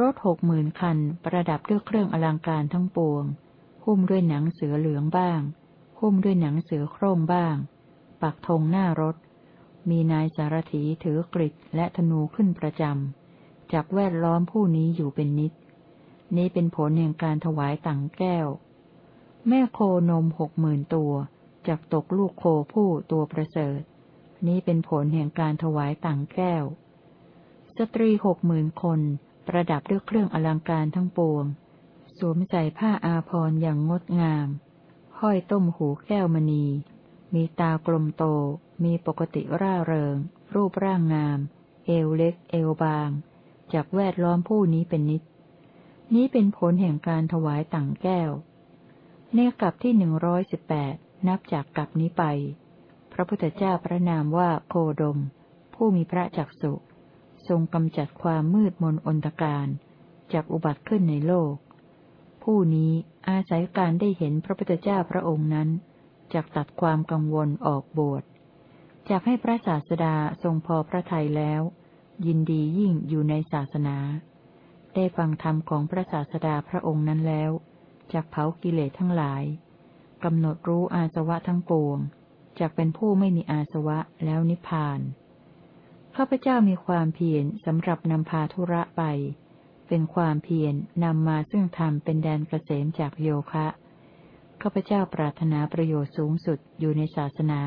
รถหกหมื่นคันประดับด้วยเครื่องอลังการทั้งปวง หุ้มด้วยหนังเสือเหลืองบ้าง หุ้มด้วยหนังเสือโคร่งบ้าง ปักธงหน้ารถ มีนายสารถีถือกริดและธนูขึ้นประจำ จักแวดล้อมผู้นี้อยู่เป็นนิด นี้เป็นผลแห่งการถวายต่างแก้ว แม่โคนมหกหมื่นตัวจักตกลูกโคผู้ตัวประเสริฐ นี้เป็นผลแห่งการถวายต่างแก้ว สตรีหกหมื่นคน ประดับด้วยเครื่องอลังการทั้งปวง วมใส่ผ้าอาภรณ์อย่างงดงาม ห้อยต้มหูแก้วมณี มีตากลมโต มีปกติร่าเริง รูปร่างงาม เอวเล็ก เอวบาง จากแวดล้อมผู้นี้เป็นนิด นี้เป็นผลแห่งการถวายต่างแก้ว ในกลับที่หนึ่งร้อยสิบแปดนับจากกลับนี้ไป พระพุทธเจ้าพระนามว่าโคดม ผู้มีพระจักสุ ทรงกำจัดความมืดมนอนตการจากอุบัติขึ้นในโลก ผู้นี้อาศัยการได้เห็นพระพุทธเจ้าพระองค์นั้นจากตัดความกังวลออกบวชจากให้พระศาสดาทรงพอพระทัยแล้ว ยินดียิ่งอยู่ในศาสนา ได้ฟังธรรมของพระศาสดาพระองค์นั้นแล้วจากเผากิเลสทั้งหลายกำหนดรู้อาสวะทั้งปวงจากเป็นผู้ไม่มีอาสวะแล้วนิพพานข้าพเจ้ามีความเพียรสำหรับนำพาธุระไป เป็นความเพียรนำมาซึ่งธรรมเป็นแดนเกษมจากโยคะข้าพเจ้าปรารถนาประโยชน์สูงสุดอยู่ในศาสนา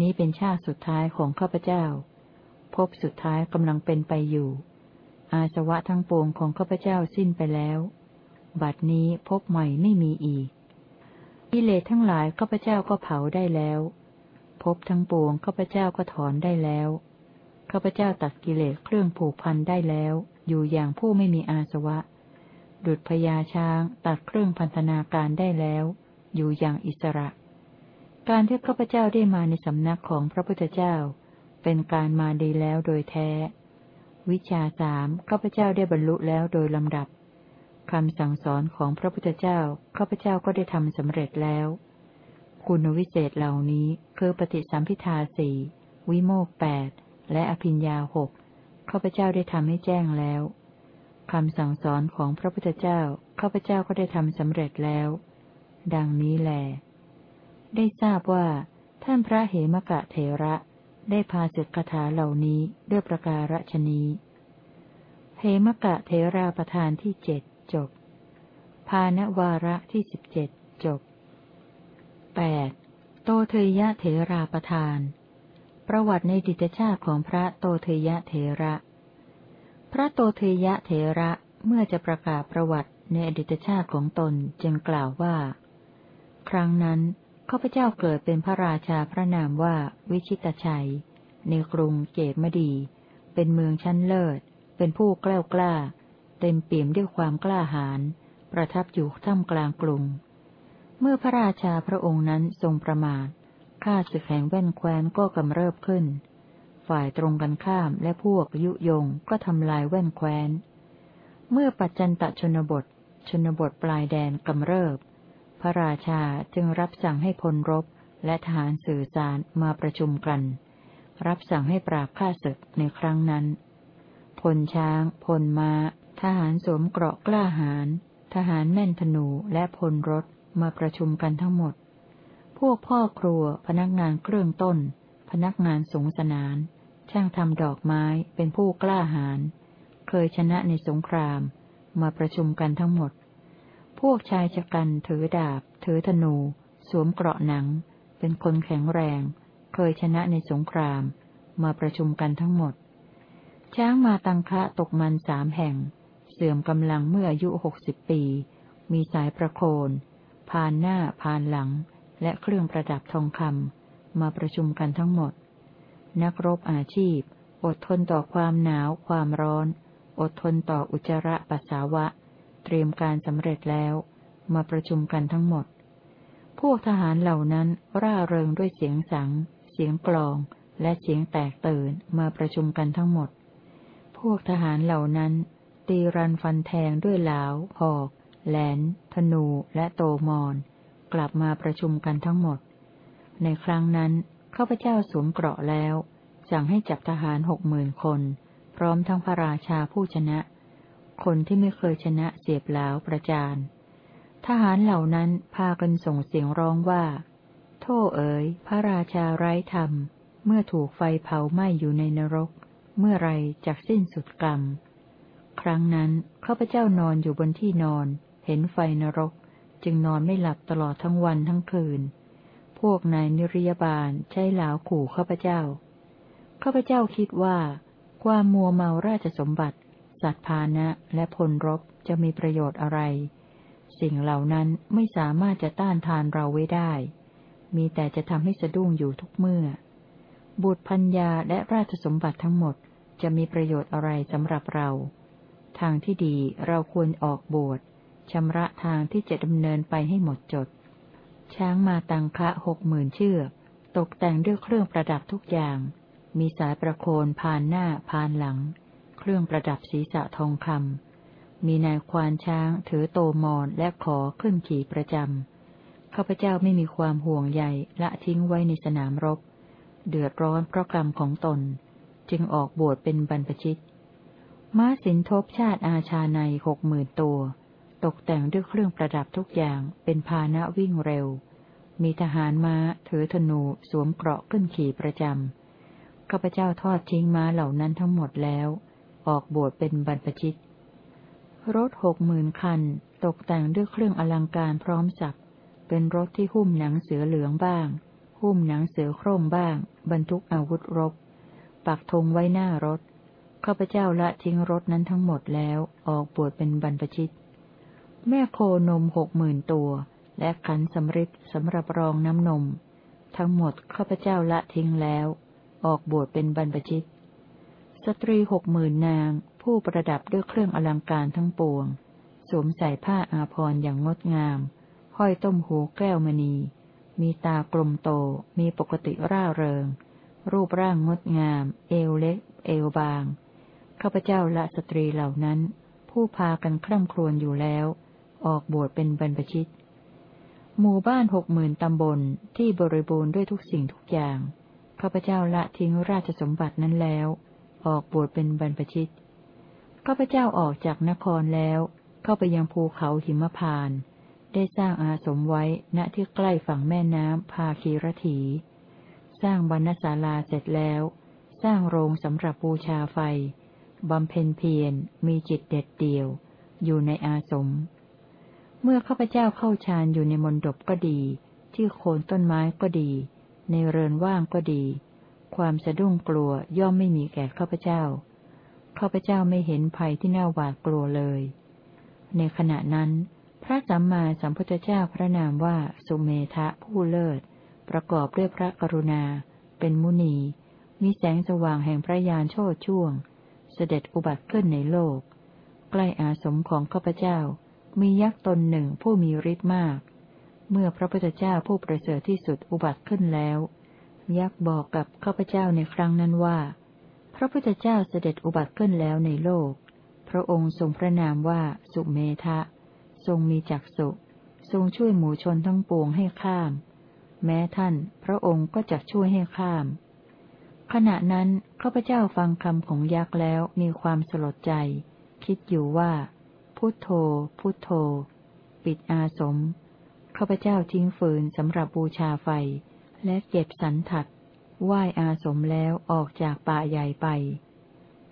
นี้เป็นชาติสุดท้ายของข้าพเจ้า พบสุดท้ายกำลังเป็นไปอยู่ อาสวะทั้งปวงของข้าพเจ้าสิ้นไปแล้ว บัดนี้พบใหม่ไม่มีอีกกิเลสทั้งหลายข้าพเจ้าก็เผาได้แล้ว พบทั้งปวงข้าพเจ้าก็ถอนได้แล้วข้าพเจ้าตัดกิเลสเครื่องผูกพันได้แล้ว อยู่อย่างผู้ไม่มีอาสวะ ดุจพญาช้างตัดเครื่องพันธนาการได้แล้ว อยู่อย่างอิสระ การที่ข้าพเจ้าได้มาในสำนักของพระพุทธเจ้า เป็นการมาดีแล้วโดยแท้ วิชาสามข้าพเจ้าได้บรรลุแล้วโดยลำดับคำสั่งสอนของพระพุทธเจ้าข้าพเจ้าก็ได้ทำสำเร็จแล้ว คุณวิเศษเหล่านี้คือปฏิสัมพิทาสี่วิโมกแปดและอภิญญาหก ข้าพเจ้าได้ทำให้แจ้งแล้วคำสั่งสอนของพระพุทธเจ้าข้าพเจ้าก็ได้ทำสำเร็จแล้ว ดังนี้แหลได้ทราบว่า ท่านพระเหมกะเถระได้พาสึกคาถาเหล่านี้ด้วยประการฉนี้เหมกะเถราประธานที่เจ็ดจบภาณวาระที่สิบเจ็ดจบแปดโตเทยะเถราประธาน ประวัติในดิจชาติของพระโตเทยะเถระ พระโตเทยะเถระเมื่อจะประกาศประวัติในอดิตชาติของตนจึงกล่าวว่า ครั้งนั้นข้าพเจ้าเกิดเป็นพระราชาพระนามว่าวิชิตชัย ในกรุงเกตมดี เป็นเมืองชั้นเลิศ เป็นผู้กล้ากล้า เต็มเปี่ยมด้วยความกล้าหาญประทับอยู่ท่ามกลางกรุง เมื่อพระราชาพระองค์นั้นทรงประมาท ข้าศึกแห่งแว่นแคว้นก็กำเริบขึ้น ฝ่ายตรงกันข้ามและพวกยุยงก็ทำลายแว่นแคว้น เมื่อปัจจันตชนบท ชนบทปลายแดนกำเริบ พระราชาจึงรับสั่งให้พลรบและทหารสื่อสารมาประชุมกัน รับสั่งให้ปราบข้าศึกในครั้งนั้น พลช้าง พลมา้า ทหารสวมเกราะกล้าหาญทหารแม่นธนูและพลรถมาประชุมกันทั้งหมด พวกพ่อครัว พนักงานเครื่องต้น พนักงานสงสนาน ช่างทำดอกไม้เป็นผู้กล้าหาญเคยชนะในสงคราม มาประชุมกันทั้งหมด พวกชายชะกันถือดาบ ถือธนู สวมเกราะหนัง เป็นคนแข็งแรง เคยชนะในสงคราม มาประชุมกันทั้งหมด ช้างมาตังคะตกมันสามแห่ง เสื่อมกำลังเมื่ออายุหกสิบปี มีสายประโคนพานหน้าพานหลัง และเครื่องประดับทองคำมาประชุมกันทั้งหมด นักรบอาชีพ อดทนต่อความหนาว ความร้อน อดทนต่ออุจจาระปัสสาวะ เตรียมการสำเร็จแล้ว มาประชุมกันทั้งหมด พวกทหารเหล่านั้นร่าเริงด้วยเสียงสัง เสียงกลอง และเสียงแตกตื่นมาประชุมกันทั้งหมด พวกทหารเหล่านั้น ตีรันฟันแทงด้วยเหลาหอก แหลน ธนู และโตมอน กลับมาประชุมกันทั้งหมด ในครั้งนั้นข้าพเจ้าสวมเกราะแล้ว สั่งให้จับทหารหกหมื่นคน พร้อมทั้งพระราชาผู้ชนะ คนที่ไม่เคยชนะเสียบแล้วประจานทหารเหล่านั้นพากันส่งเสียงร้องว่า โท่เอ๋ย พระราชาไร้ธรรม เมื่อถูกไฟเผาไหม้อยู่ในนรก เมื่อไรจักสิ้นสุดกรรม ครั้งนั้นข้าพเจ้านอนอยู่บนที่นอน เห็นไฟนรก จึงนอนไม่หลับตลอดทั้งวันทั้งคืน พวกนายนิริยบาลใช้เหลาขู่ข้าพเจ้า ข้าพเจ้าคิดว่า ความมัวเมาราชสมบัติ สัตว์พานะและพลรบจะมีประโยชน์อะไร สิ่งเหล่านั้นไม่สามารถจะต้านทานเราไว้ได้ มีแต่จะทำให้สะดุ้งอยู่ทุกเมื่อ บุตรพัญญาและราชสมบัติทั้งหมดจะมีประโยชน์อะไรสำหรับเรา ทางที่ดีเราควรออกบวช ชำระทางที่จะดำเนินไปให้หมดจด ช้างมาตังคะหกหมื่นเชือก ตกแต่งด้วยเครื่องประดับทุกอย่าง มีสายประโคนผ่านหน้าผ่านหลัง เครื่องประดับศีรษะทองคำ มีนายควานช้างถือโตมอนและขอขึ้นขี่ประจำ ข้าพเจ้าไม่มีความห่วงใยละทิ้งไว้ในสนามรบ เดือดร้อนเพราะกรรมของตน จึงออกบวชเป็นบรรพชิตม้าสินทบชาติอาชาในหกหมื่นตัว ตกแต่งด้วยเครื่องประดับทุกอย่างเป็นพาณะวิ่งเร็ว มีทหารม้า ถือธนูสวมเกราะขึ้นขี่ประจำข้าพเจ้าทอดทิ้งม้าเหล่านั้นทั้งหมดแล้ว ออกบวชเป็นบรรพชิต รถหกหมื่นคัน ตกแต่งด้วยเครื่องอลังการพร้อมสับเป็นรถที่หุ้มหนังเสือเหลืองบ้าง หุ้มหนังเสือโคร่งบ้าง บรรทุกอาวุธรบ ปักธงไว้หน้ารถข้าพเจ้าละทิ้งรถนั้นทั้งหมดแล้ว ออกบวชเป็นบรรพชิต แม่โคนมหกหมื่นตัว และขันสำริดสำหรับรองน้ำนม ทั้งหมดข้าพเจ้าละทิ้งแล้ว ออกบวชเป็นบรรพชิต สตรีหกหมื่นนาง ผู้ประดับด้วยเครื่องอลังการทั้งปวง สวมใส่ผ้าอาภรณ์อย่างงดงาม ห้อยต้มหูแก้วมณี มีตากลมโต มีปกติร่าเริง รูปร่างงดงาม เอวเล็ก เอวบาง ข้าพเจ้าละสตรีเหล่านั้น ผู้พากันคร่ำครวญอยู่แล้ว ออกบวชเป็นบรรพชิต หมู่บ้านหกหมื่นตำบลที่บริบูรณ์ด้วยทุกสิ่งทุกอย่าง ข้าพเจ้าละทิ้งราชสมบัตินั้นแล้ว ออกบวชเป็นบรรพชิต ข้าพเจ้าออกจากนครแล้ว เข้าไปยังภูเขาหิมพาน ได้สร้างอาสมไว้ณที่ใกล้ฝั่งแม่น้ำพาคีรถี สร้างบรรณศาลาเสร็จแล้ว สร้างโรงสำหรับบูชาไฟบำเพ็ญเพียรมีจิตเด็ดเดี่ยว อยู่ในอาสม เมื่อข้าพเจ้าเข้าฌานอยู่ในมณฑปก็ดี ที่โคนต้นไม้ก็ดี ในเรือนว่างก็ดี ความสะดุ้งกลัวย่อมไม่มีแก่ข้าพเจ้าข้าพเจ้าไม่เห็นภัยที่น่าหวาดกลัวเลย ในขณะนั้น พระสัมมาสัมพุทธเจ้าพระนามว่าสุเมธะผู้เลิศ ประกอบด้วยพระกรุณา เป็นมุนี มีแสงสว่างแห่งพระยานโชดช่วง เสด็จอุบัติขึ้นในโลก ใกล้อาสมของข้าพเจ้า มียักษ์ตนหนึ่งผู้มีฤทธิ์มาก เมื่อพระพุทธเจ้าผู้ประเสริฐที่สุดอุบัติขึ้นแล้ว ยักษ์บอกกับข้าพเจ้าในครั้งนั้นว่า พระพุทธเจ้าเสด็จอุบัติขึ้นแล้วในโลก พระองค์ทรงพระนามว่าสุเมธะทรงมีจักสุทรงช่วยหมู่ชนทั้งปวงให้ข้าม แม้ท่าน พระองค์ก็จะช่วยให้ข้าม ขณะนั้นข้าพเจ้าฟังคำของยักษ์แล้วมีความสลดใจ คิดอยู่ว่า พุทโธ พุทโธ ปิดอาสม ข้าพเจ้าทิ้งฝืนสำหรับบูชาไฟ และเก็บสันถัดไหว้อาสมแล้วออกจากป่าใหญ่ไป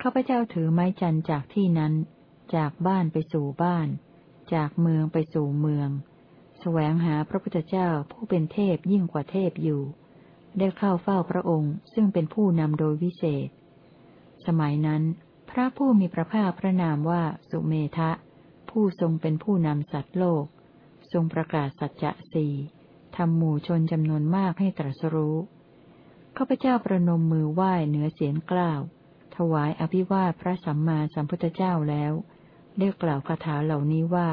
ข้าพเจ้าถือไม้จันจากที่นั้น จากบ้านไปสู่บ้าน จากเมืองไปสู่เมือง แสวงหาพระพุทธเจ้าผู้เป็นเทพยิ่งกว่าเทพอยู่ ได้เข้าเฝ้าพระองค์ ซึ่งเป็นผู้นำโดยวิเศษ สมัยนั้น พระผู้มีพระภาคพระนามว่าสุเมทะ ผู้ทรงเป็นผู้นำสัตว์โลก ทรงประกาศสัจจะสี่ทำหมู่ชนจำนวนมากให้ตรัสรู้ข้าพเจ้าประนมมือไหว้เหนือเสียงกล้าว ถวายอภิวาทพระสัมมาสัมพุทธเจ้าแล้วได้กล่าวคาถาเหล่านี้ว่า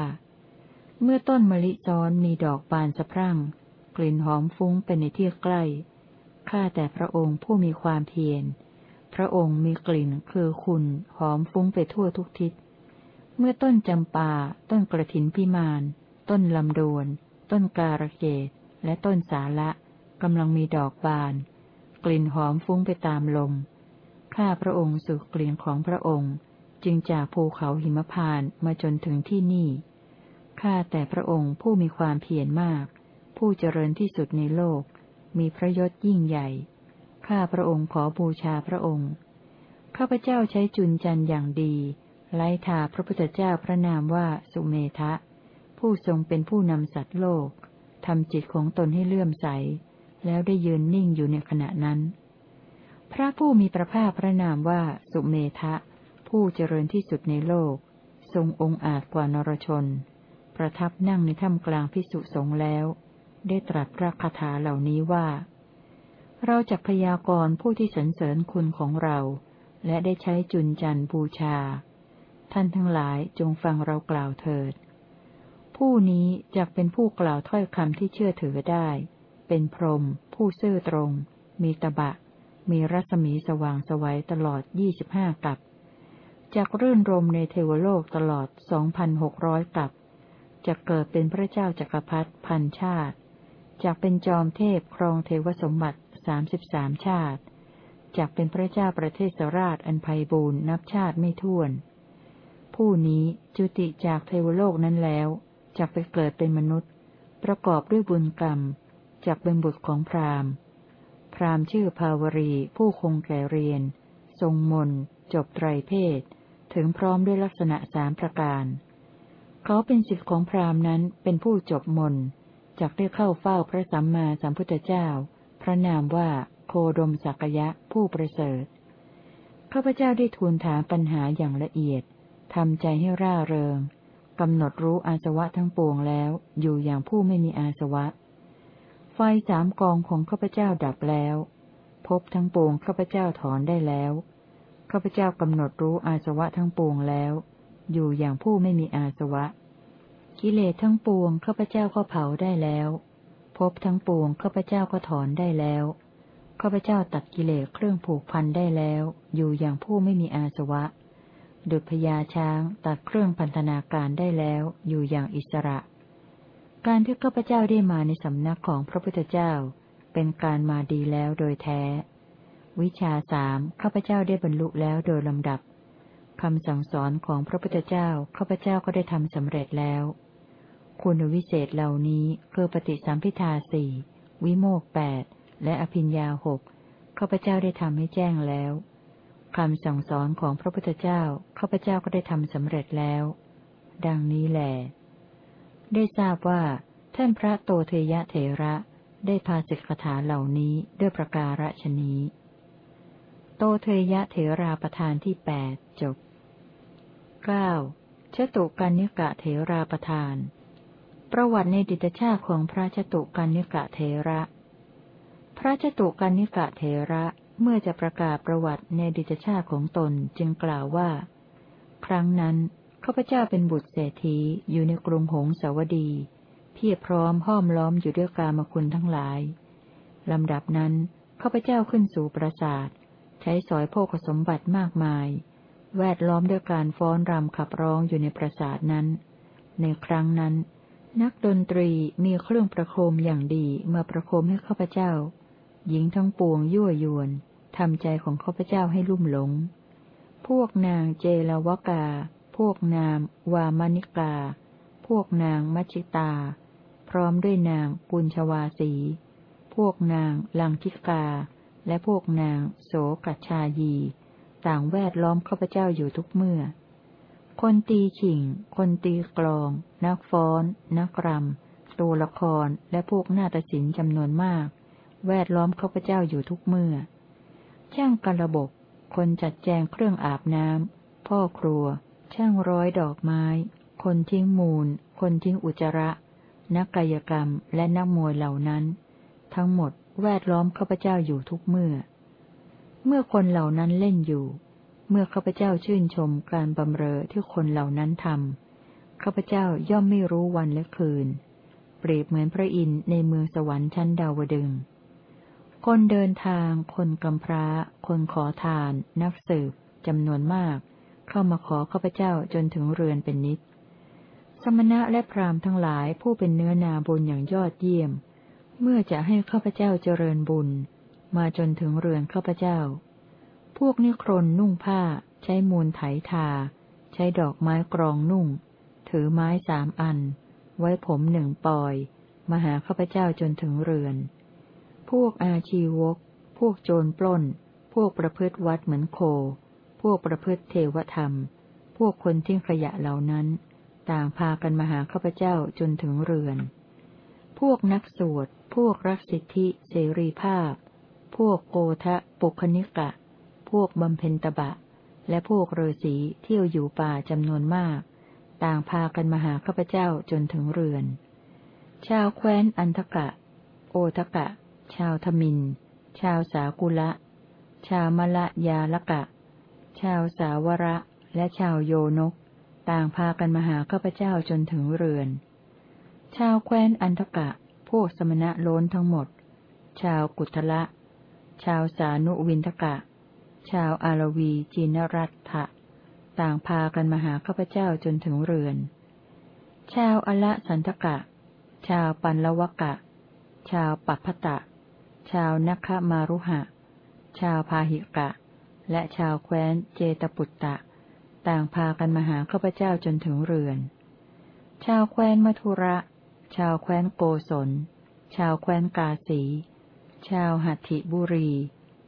เมื่อต้นมะลิซ้อนมีดอกบานสะพรั่ง กลิ่นหอมฟุ้งเป็นในที่ใกล้ข้าแต่พระองค์ผู้มีความเพียร พระองค์มีกลิ่นคือคุณหอมฟุ้งไปทั่วทุกทิศ เมื่อต้นจำปา ต้นกระถินพิมาน ต้นลำดวน ต้นการะเกดและต้นสาละกำลังมีดอกบาน กลิ่นหอมฟุ้งไปตามลม ข้าพระองค์สูดกลิ่นของพระองค์ จึงจากภูเขาหิมพานมาจนถึงที่นี่ ข้าแต่พระองค์ผู้มีความเพียรมาก ผู้เจริญที่สุดในโลก มีพระยศยิ่งใหญ่ ข้าพระองค์ขอบูชาพระองค์ ข้าพเจ้าใช้จุนจันอย่างดี ไล่ทาพระพุทธเจ้าพระนามว่าสุเมทะ ผู้ทรงเป็นผู้นำสัตว์โลกทำจิตของตนให้เลื่อมใส แล้วได้ยืนนิ่งอยู่ในขณะนั้น พระผู้มีพระภาคพระนามว่าสุเมทะ ผู้เจริญที่สุดในโลก ทรงองค์อาจกว่านรชน ประทับนั่งในถ้ำกลางพิสุสงแล้ว ได้ตรัสพระคาถาเหล่านี้ว่า เราจะพยากรผู้ที่สรรเสริญคุณของเรา และได้ใช้จุนจันบูชา ท่านทั้งหลายจงฟังเรากล่าวเถิด ผู้นี้จะเป็นผู้กล่าวถ้อยคำที่เชื่อถือได้ เป็นพรหมผู้ซื่อตรง มีตบะ มีรัศมีสว่างสวัยตลอดยี่สิบห้ากับจากรื่นรมในเทวโลกตลอดสองพันหกร้อยกับจะเกิดเป็นพระเจ้าจักรพรรดิพันชาติจากเป็นจอมเทพครองเทวสมบัติสามสิบสามชาติจากเป็นพระเจ้าประเทศราชอันไพบูรณ์นับชาติไม่ถ้วน ผู้นี้จุติจากเทวโลกนั้นแล้วจากไปเกิดเป็นมนุษย์ ประกอบด้วยบุญกรรมจากเป็นบุตรของพราหมณ์ พราหมณ์ชื่อภาวรีผู้คงแก่เรียน ทรงมนจบไตรเพศ ถึงพร้อมด้วยลักษณะสามประการ เขาเป็นสิทธิของพราหมณ์นั้นเป็นผู้จบมนจักได้เข้าเฝ้าพระสัมมาสัมพุทธเจ้า พระนามว่าโคดมสักยะผู้ประเสริฐข้าพเจ้าได้ทูลถามปัญหาอย่างละเอียด ทำใจให้ร่าเริงกำหนดรู้อาสวะทั้งปวงแล้ว อยู่อย่างผู้ไม่มีอาสวะ ไฟสามกองของข้าพเจ้าดับแล้วพบทั้งปวงข้าพเจ้าถอนได้แล้วข้าพเจ้ากำหนดรู้อาสวะทั้งปวงแล้ว อยู่อย่างผู้ไม่มีอาสวะ กิเลสทั้งปวงข้าพเจ้าก็เผาได้แล้วพบทั้งปวงข้าพเจ้าก็ถอนได้แล้วข้าพเจ้าตัดกิเลสเครื่องผูกพันได้แล้ว อยู่อย่างผู้ไม่มีอาสวะ ดุจพญาช้างตัดเครื่องพันธนาการได้แล้วอยู่อย่างอิสระ การที่ข้าพเจ้าได้มาในสำนักของพระพุทธเจ้า เป็นการมาดีแล้วโดยแท้ วิชาสามข้าพเจ้าได้บรรลุแล้วโดยลำดับคำสั่งสอนของพระพุทธเจ้าข้าพเจ้าก็ได้ทำสำเร็จแล้ว คุณวิเศษเหล่านี้คือปฏิสัมพิทาสี่วิโมกแปดและอภิญญาหกข้าพเจ้าได้ทำให้แจ้งแล้ว คำสั่งสอนของพระพุทธเจ้าข้าพเจ้าก็ได้ทำสำเร็จแล้ว ดังนี้แหลได้ทราบว่า ท่านพระโตเทยะเถระได้พาสิกขาเหล่านี้ด้วยประการฉนี้ โตเทยะเถราประธานที่แปดจบเก้าชตุกันิกะเถราประธาน ประวัติในดิตชาติของพระชตุกันิกะเถระ พระชตุกันิกะเถระ เมื่อจะประกาศประวัติในดิจชาติของตนจึงกล่าวว่า ครั้งนั้นข้าพเจ้าเป็นบุตรเศรษฐีอยู่ในกรุงหงสาวดี เพียรพร้อมห้อมล้อมอยู่ด้วยกามคุณทั้งหลาย ลำดับนั้นข้าพเจ้าขึ้นสู่ปราสาท ใช้สอยโภคสมบัติมากมาย แวดล้อมด้วยการฟ้อนรำขับร้องอยู่ในปราสาทนั้น ในครั้งนั้น นักดนตรีมีเครื่องประโคมอย่างดีมาประโคมให้ข้าพเจ้า หญิงทั้งปวงยั่วยวนทำใจของข้าพเจ้าให้ลุ่มหลง พวกนางเจลวกา พวกนางวามนิกา พวกนางมัชิตา พร้อมด้วยนางปุญชวาสี พวกนางลังคิกา และพวกนางโสกัชายี ต่างแวดล้อมข้าพเจ้าอยู่ทุกเมื่อ คนตีฉิง คนตีกลอง นักฟ้อน นักรำตัวละครและพวกนาฏศิลป์จำนวนมาก แวดล้อมข้าพเจ้าอยู่ทุกเมื่อ ช่างกันระบบ คนจัดแจงเครื่องอาบน้ำ พ่อครัว ช่างร้อยดอกไม้ คนทิ้งมูล คนทิ้งอุจจระ นักกายกรรมและนักมวยเหล่านั้น ทั้งหมดแวดล้อมข้าพเจ้าอยู่ทุกเมื่อ เมื่อคนเหล่านั้นเล่นอยู่ เมื่อข้าพเจ้าชื่นชมการบำเรอที่คนเหล่านั้นทำข้าพเจ้าย่อมไม่รู้วันและคืน เปรียบเหมือนพระอินทร์ในเมืองสวรรค์ชั้นดาวดึง คนเดินทาง คนกำพร้า คนขอทาน นักสืบจำนวนมาก เข้ามาขอข้าพเจ้าจนถึงเรือนเป็นนิด สมณะและพราหมณ์ทั้งหลายผู้เป็นเนื้อนาบุญอย่างยอดเยี่ยม เมื่อจะให้ข้าพเจ้าเจริญบุญ มาจนถึงเรือนข้าพเจ้า พวกนิครนนุ่งผ้า ใช้มูลไถทา ใช้ดอกไม้กรองนุ่ง ถือไม้สามอัน ไว้ผมหนึ่งปอย มาหาข้าพเจ้าจนถึงเรือน พวกอาชีวก พวกโจรปล้น พวกประพฤติวัดเหมือนโค พวกประพฤติเทวธรรม พวกคนทิ้งขยะเหล่านั้น ต่างพากันมาหาข้าพเจ้าจนถึงเรือน พวกนักสวด พวกรักสิทธิเสรีภาพ พวกโกทะปุคณิกะ พวกบำเพ็ญตบะ และพวกฤาษีเที่ยวอยู่ป่าจำนวนมาก ต่างพากันมาหาข้าพเจ้าจนถึงเรือน ชาวแคว้นอันทกะ โอทกะ ชาวทมิน ชาวสากุละ ชาวมละยาละกะ ชาวสาวระ และชาวโยนก ต่างพากันมาหาข้าพเจ้าจนถึงเรือน ชาวแคว้นอันทกะ พวกสมณะล้นทั้งหมด ชาวกุทละ ชาวสานุวินทกะ ชาวอารวีจีนรัตถะ ต่างพากันมาหาข้าพเจ้าจนถึงเรือน ชาวอละสันทกะ ชาวปันละวกะ ชาวปัพพตะ ชาวนัคมารุหะ ชาวพาหิกะ และชาวแคว้นเจตปุตตะ ต่างพากันมาหาข้าพเจ้าจนถึงเรือน ชาวแคว้นมัทุระ ชาวแคว้นโกศล ชาวแคว้นกาสี ชาวหัตถิบุรี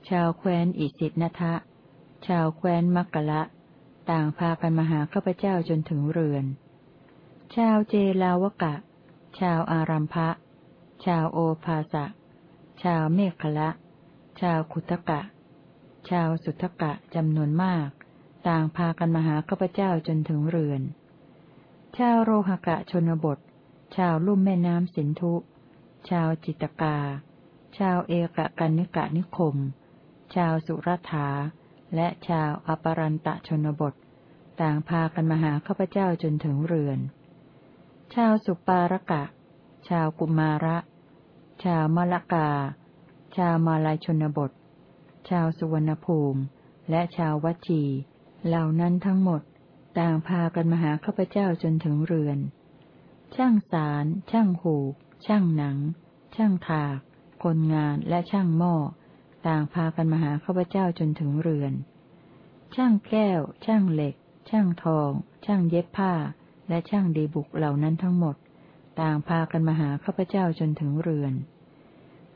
ชาวแคว้นอิสิตนทะ ชาวแคว้นมักกะละ ต่างพากันมาหาข้าพเจ้าจนถึงเรือน ชาวเจลาวกะ ชาวอารัมภะ ชาวโอภาสะาวเมฆละชาวขุตกะ ชาวสุทกะจำนวนมาก ต่างพากันมาหาข้าพเจ้าจนถึงเรือน ชาวโรหกะชนบท ชาวลุ่มแม่น้ำสินธุ ชาวจิตกา ชาวเอกกันนิกะนิคม ชาวสุรธาและชาวอปรันตะชนบท ต่างพากันมาหาข้าพเจ้าจนถึงเรือน ชาวสุปารกะ ชาวกุมาระ ชาวมะละกา ชาวมาลายชนบท ชาวสุวรรณภูมิ และชาววัชี เหล่านั้นทั้งหมด ต่างพากันมาหาข้าพเจ้าจนถึงเรือน ช่างสาร ช่างหูก ช่างหนัง ช่างถาก คนงานและช่างหม้อ ต่างพากันมาหาข้าพเจ้าจนถึงเรือน ช่างแก้ว ช่างเหล็ก ช่างทอง ช่างเย็บผ้า และช่างดีบุกเหล่านั้นทั้งหมด ต่างพากันมาหาข้าพเจ้าจนถึงเรือน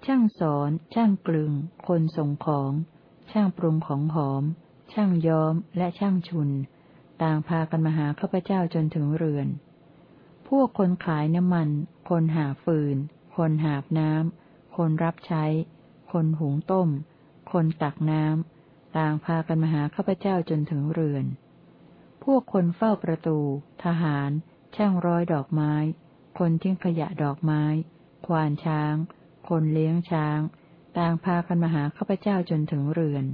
ช่างสอน ช่างกลึง คนส่งของ ช่างปรุงของหอม ช่างย้อมและช่างชุน ต่างพากันมาหาข้าพเจ้าจนถึงเรือน พวกคนขายน้ำมัน คนหาฟืน คนหาบน้ำ คนรับใช้ คนหุงต้ม คนตักน้ำ ต่างพากันมาหาข้าพเจ้าจนถึงเรือน พวกคนเฝ้าประตู ทหาร ช่างร้อยดอกไม้ คนทิ้งขยะดอกไม้ ควานช้าง คนเลี้ยงช้าง ต่างพากันมาหาข้าพเจ้าจนถึงเรือน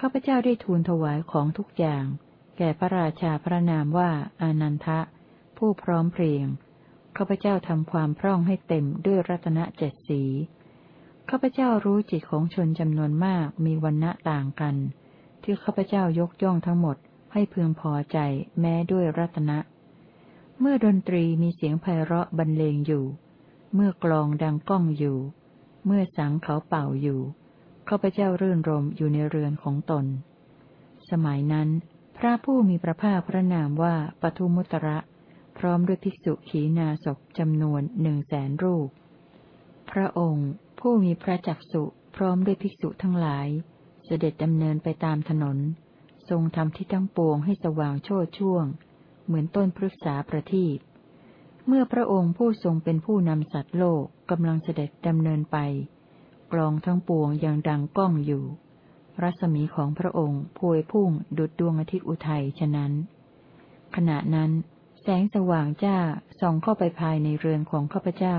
ข้าพเจ้าได้ทูลถวายของทุกอย่าง แก่พระราชาพระนามว่าอานันทะ ผู้พร้อมเพรียง ข้าพเจ้าทำความพร่องให้เต็มด้วยรัตนเจ็ดสี ข้าพเจ้ารู้จิตของชนจำนวนมากมีวันณะต่างกัน ที่ข้าพเจ้ายกย่องทั้งหมดให้พึงพอใจแม้ด้วยรัตนะ เมื่อดนตรีมีเสียงไพเราะบรรเลงอยู่ เมื่อกลองดังก้องอยู่ เมื่อสังเขาเป่าอยู่ข้าพเจ้ารื่นรมอยู่ในเรือนของตน สมัยนั้น พระผู้มีพระภาคพระนามว่าปทุมุตระ พร้อมด้วยภิกษุขีนาศกจำนวนหนึ่งแสนรูป พระองค์ผู้มีพระจักสุพร้อมด้วยภิกษุทั้งหลาย เสด็จดำเนินไปตามถนน ทรงทำที่ทั้งปวงให้สว่างโชดช่วง เหมือนต้นพฤกษาประทีปเมื่อพระองค์ผู้ทรงเป็นผู้นำสัตว์โลกกำลังเสด็จดำเนินไป กลองทั้งปวงยังดังก้องอยู่ รัศมีของพระองค์พวยพุ่งดุดดวงอาทิตย์อุทัยฉะนั้น ขณะนั้น แสงสว่างจ้าส่องเข้าไปภายในเรือนของข้าพเจ้า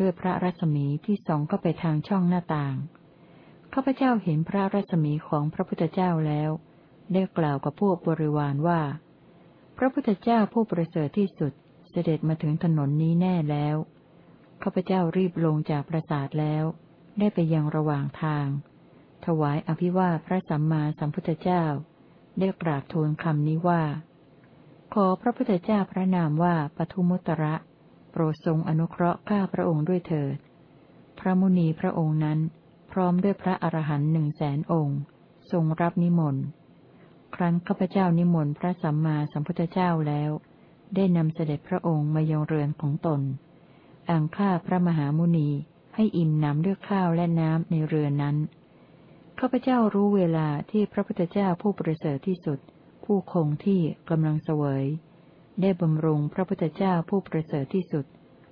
ด้วยพระรัศมีที่ส่องเข้าไปทางช่องหน้าต่างข้าพเจ้าเห็นพระรัศมีของพระพุทธเจ้าแล้ว ได้กล่าวกับพวกบริวารว่า พระพุทธเจ้าผู้ประเสริฐที่สุดเสด็จมาถึงถนนนี้แน่แล้วข้าพเจ้ารีบลงจากปราสาทแล้ว ได้ไปยังระหว่างทาง ถวายอภิวาพระสัมมาสัมพุทธเจ้า ได้กราบทูลคำนี้ว่า ขอพระพุทธเจ้าพระนามว่าปทุมุตระ โปรดทรงอนุเคราะห์ข้าพระองค์ด้วยเถิด พระมุนีพระองค์นั้น พร้อมด้วยพระอรหันต์หนึ่งแสนองค์ ทรงรับนิมนต์ ครั้นข้าพเจ้านิมนต์พระสัมมาสัมพุทธเจ้าแล้ว ได้นำเสด็จพระองค์มายังเรือนของตนอังค่าพระมหามุนีให้อิ่มน้ำด้วยข้าวและน้ำในเรือนนั้น ข้าพเจ้ารู้เวลาที่พระพุทธเจ้าผู้ประเสริฐที่สุด ผู้คงที่กำลังเสวย ได้บำรุงพระพุทธเจ้าผู้ประเสริฐที่สุด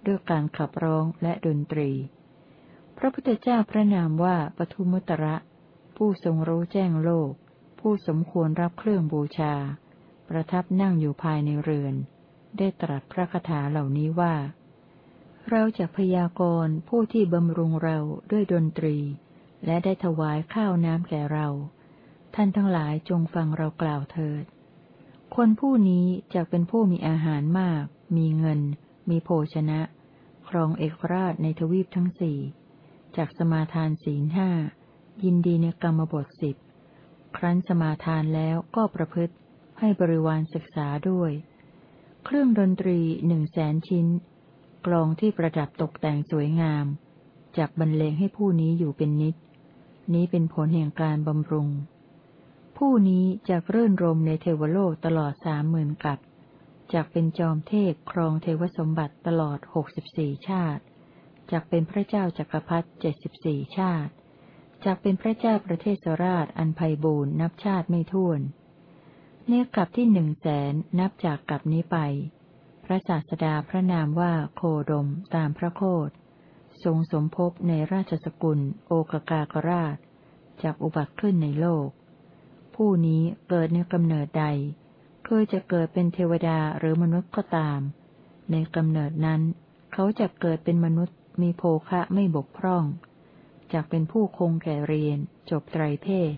ด้วยการขับร้องและดนตรี พระพุทธเจ้าพระนามว่าปทุมุตระ ผู้ทรงรู้แจ้งโลก ผู้สมควรรับเครื่องบูชา ประทับนั่งอยู่ภายในเรือน ได้ตรัสพระคาถาเหล่านี้ว่า เราจะพยากรณ์ผู้ที่บำรุงเราด้วยดนตรี และได้ถวายข้าวน้ำแก่เรา ท่านทั้งหลายจงฟังเรากล่าวเถิด คนผู้นี้จะเป็นผู้มีอาหารมาก มีเงิน มีโภชนะ ครองเอกราชในทวีปทั้งสี่จากสมาทานศีลห้ายินดีในกรรมบทสิบ ครั้นสมาทานแล้วก็ประพฤติ ให้บริวารศึกษาด้วย เครื่องดนตรีหนึ่งแสนชิ้น กลองที่ประดับตกแต่งสวยงาม จากบรรเลงให้ผู้นี้อยู่เป็นนิด นี้เป็นผลแห่งการบำรุง ผู้นี้จะเรื่นรมในเทวโลกตลอดสามหมื่นกับจากเป็นจอมเทพครองเทวสมบัติตลอดหกสิบสี่ชาติจากเป็นพระเจ้าจักรพรรดิเจ็ดสิบสี่ชาติ จากเป็นพระเจ้าประเทศสราชอันไพบูรณ์นับชาติไม่ถ้วนเนื้อกับที่หนึ่งแสนนับจากกับนี้ไป พระศาสดาพระนามว่าโคดมตามพระโคดทรงสมภพในราชสกุล โอกากากราช จากอุบัติขึ้นในโลก ผู้นี้เกิดในกำเนิดใด เคือจะเกิดเป็นเทวดาหรือมนุษย์ก็ตาม ในกำเนิดนั้น เขาจะเกิดเป็นมนุษย์มีโภคะไม่บกพร่อง จากเป็นผู้คงแก่เรียน จบไตรเพศ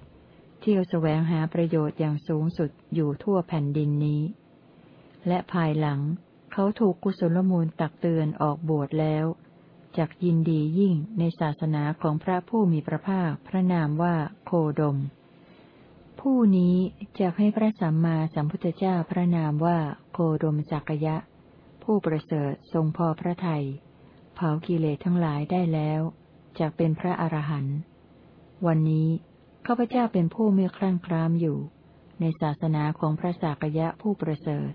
เที่ยวแสวงหาประโยชน์อย่างสูงสุดอยู่ทั่วแผ่นดินนี้ และภายหลังเขาถูกกุศลมูลตักเตือนออกบวชแล้วจากยินดียิ่งในศาสนาของพระผู้มีพระภาคพระนามว่าโคดม ผู้นี้จะให้พระสัมมาสัมพุทธเจ้าพระนามว่าโคดมจักยะ ผู้ประเสริฐทรงพอพระทยัยเผากิเลสทั้งหลายได้แล้ว จากเป็นพระอรหันต์วันนี้ข้าพเจ้าเป็นผู้มีคลั่งครามอยู่ ในศาสนาของพระสากยะผู้ประเสริฐ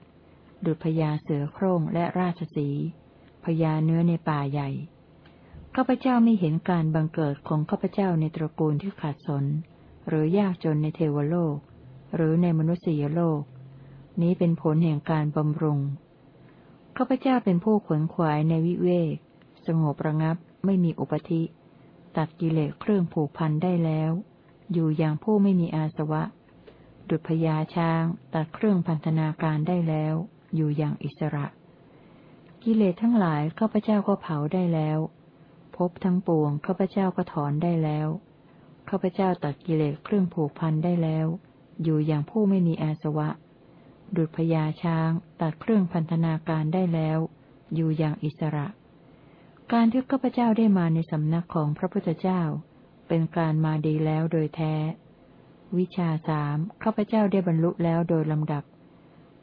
ดุจพญาเสือโคร่งและราชสีพญาเนื้อในป่าใหญ่ข้าพเจ้าไม่เห็นการบังเกิดของข้าพเจ้าในตระกูลที่ขาดสน หรือยากจนในเทวโลก หรือในมนุษยโลก นี้เป็นผลแห่งการบำรุงข้าพเจ้าเป็นผู้ขวนขวายในวิเวก สงบระงับไม่มีอุปธิ ตัดกิเลสเครื่องผูกพันได้แล้ว อยู่อย่างผู้ไม่มีอาสวะ ดุจพญาช้าง ตัดเครื่องพันธนาการได้แล้ว อยู่อย่างอิสระ กิเลสทั้งหลายข้าพเจ้าก็เผาได้แล้วพบทั้งปวงข้าพเจ้าก็ถอนได้แล้วข้าพเจ้าตัดกิเลสเครื่องผูกพันได้แล้ว อยู่อย่างผู้ไม่มีอาสวะ ดุจพญาช้าง ตัดเครื่องพันธนาการได้แล้ว อยู่อย่างอิสระ การที่ข้าพเจ้าได้มาในสำนักของพระพุทธเจ้า เป็นการมาดีแล้วโดยแท้ วิชาสามข้าพเจ้าได้บรรลุแล้วโดยลำดับ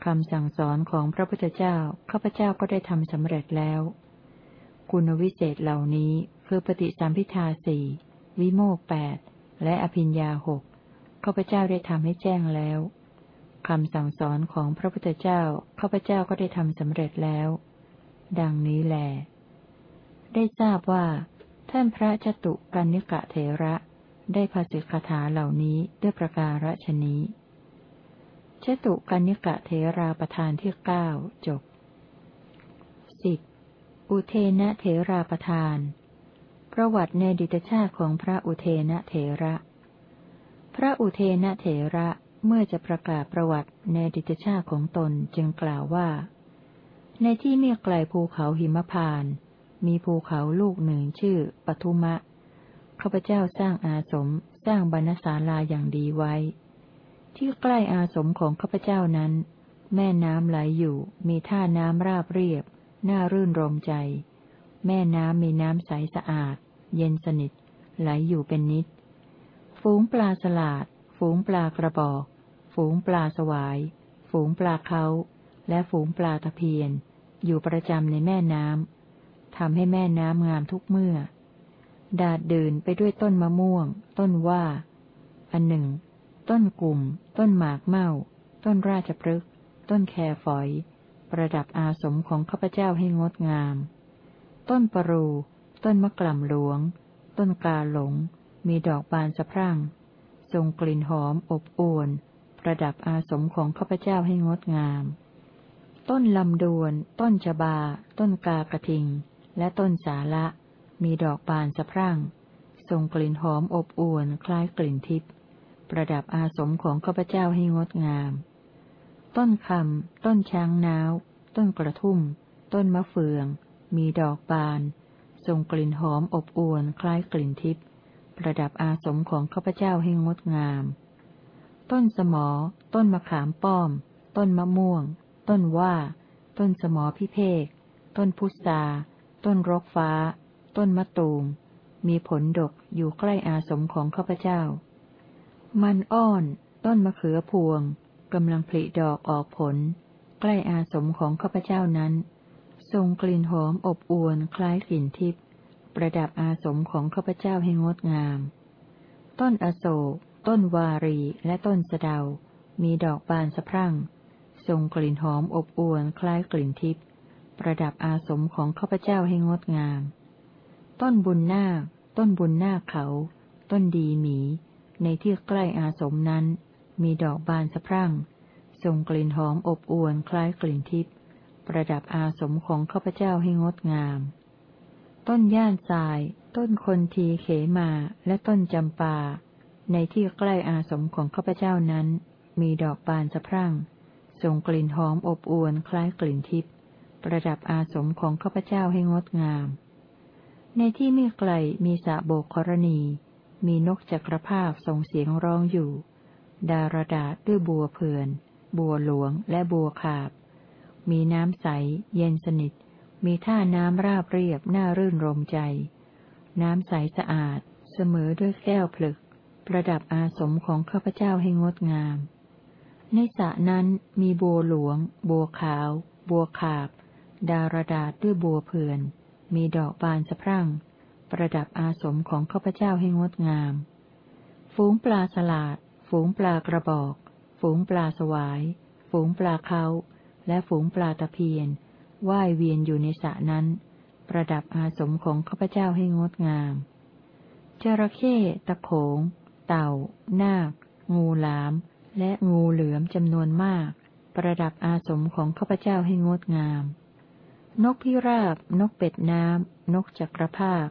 คำสั่งสอนของพระพุทธเจ้าข้าพเจ้าก็ได้ทำสำเร็จแล้ว คุณวิเศษเหล่านี้คือปฏิสัมพิทาสี่วิโมกแปดและอภิญญาหกข้าพเจ้าได้ทำให้แจ้งแล้วคำสั่งสอนของพระพุทธเจ้าข้าพเจ้าก็ได้ทำสำเร็จแล้ว ดังนี้แหละ ได้ทราบว่า ท่านพระจตุกันิกะเถระ ได้ภาษิคาถาเหล่านี้ด้วยประการฉนี้จตุกันิกะเถราประธานที่เก้าจบสิบอุเทนะเถราประธาน ประวัติในดิตชาติของพระอุเทนะเถระ พระอุเทนะเถระเมื่อจะประกาศประวัติในดิตชาติของตนจึงกล่าวว่า ในที่เมียไกลภูเขาหิมพาน มีภูเขาลูกหนึ่งชื่อปทุมะข้าพเจ้าสร้างอาสมสร้างบรรณศาลาอย่างดีไว้ ที่ใกล้อาสมของข้าพเจ้านั้น แม่น้ำไหลอยู่ มีท่าน้ำราบเรียบ น่ารื่นรมใจ แม่น้ำมีน้ำใสสะอาด เย็นสนิท ไหลอยู่เป็นนิด ฝูงปลาสลาด ฝูงปลากระบอก ฝูงปลาสวาย ฝูงปลาเขา และฝูงปลาตะเพียน อยู่ประจำในแม่น้ำ ทำให้แม่น้ำงามทุกเมื่อ ดาดเดินไปด้วยต้นมะม่วง ต้นว่า อันหนึ่ง ต้นกลุ่ม ต้นหมากเมาต้นราชพฤกษ์ต้นแครฝอย ประดับอาสมของข้าพเจ้าให้งดงาม ต้นปรู ต้นมะกล่ำหลวง ต้นกาหลง มีดอกบานสะพรั่ง ทรงกลิ่นหอมอบอวน ประดับอาสมของข้าพเจ้าให้งดงามต้นลำดวน ต้นจบา ต้นกากระทิง และต้นสาละ มีดอกบานสะพรั่ง ทรงกลิ่นหอมอบอวนคล้ายกลิ่นทิพย์ประดับอาสมของข้าพเจ้าให้งดงาม ต้นคำ ต้นช้างนาว ต้นกระทุ่ม ต้นมะเฟือง มีดอกบาน ทรงกลิ่นหอมอบอวนคล้ายกลิ่นทิพย์ประดับอาสมของข้าพเจ้าให้งดงาม ต้นสมอ ต้นมะขามป้อม ต้นมะม่วง ต้นว่า ต้นสมอพิเภก ต้นพุทรา ต้นรกฟ้า ต้นมะตูม มีผลดกอยู่ใกล้อาสมของข้าพเจ้า มันอ้อน ต้นมะเขือพวงกำลังผลิดอกออกผล ใกล้อาสมของข้าพเจ้านั้น ทรงกลิ่นหอมอบอวนคล้ายกลิ่นทิพย์ประดับอาสมของข้าพเจ้าให้งดงาม ต้นอโศก ต้นวารีและต้นสะเดา มีดอกบานสะพรั่ง ทรงกลิ่นหอมอบอวนคล้ายกลิ่นทิพย์ ประดับอาสมของข้าพเจ้าให้งดงาม ต้นบุญนาค ต้นบุญนาคเขา ต้นดีหมี ในที่ใกล้อาสมนั้น มีดอกบานสะพรั่ง ส่งกลิ่นหอมอบอวนคล้ายกลิ่นทิพย์ ประดับอาสมของข้าพเจ้าให้งดงาม ต้นย่านทราย ต้นคนทีเขมา และต้นจำปา ในที่ใกล้อาสมของข้าพเจ้านั้น มีดอกบานสะพรั่ง ส่งกลิ่นหอมอบอวนคล้ายกลิ่นทิพย์ ประดับอาสมของข้าพเจ้าให้งดงาม ในที่ไม่ไกลมีสะโบกกรณี มีนกจักรภาพส่งเสียงร้องอยู่ ดารดาด้วยบัวเผื่อน บัวหลวงและบัวขาบ มีน้ำใส เย็นสนิท มีท่าน้ำราบเรียบน่ารื่นรมใจ น้ำใสสะอาด เสมอด้วยแก้วผลึก ประดับอาสมของข้าพเจ้าให้งดงามในสระนั้นมีบัวหลวง บัวขาว บัวขาบ ดารดาษด้วยบัวเผื่อน มีดอกบานสะพรั่ง ประดับอาสมของข้าพเจ้าให้งดงาม ฝูงปลาสลาด ฝูงปลากระบอก ฝูงปลาสวาย ฝูงปลาเขา และฝูงปลาตะเพียนว่ายเวียนอยู่ในสระนั้น ประดับอาสมของข้าพเจ้าให้งดงาม จระเข้ตะโขง เต่า นาค งูหลาม และงูเหลือมจำนวนมาก ประดับอาสมของข้าพเจ้าให้งดงาม นกพิราบ นกเป็ดน้ำ นกจักรภาค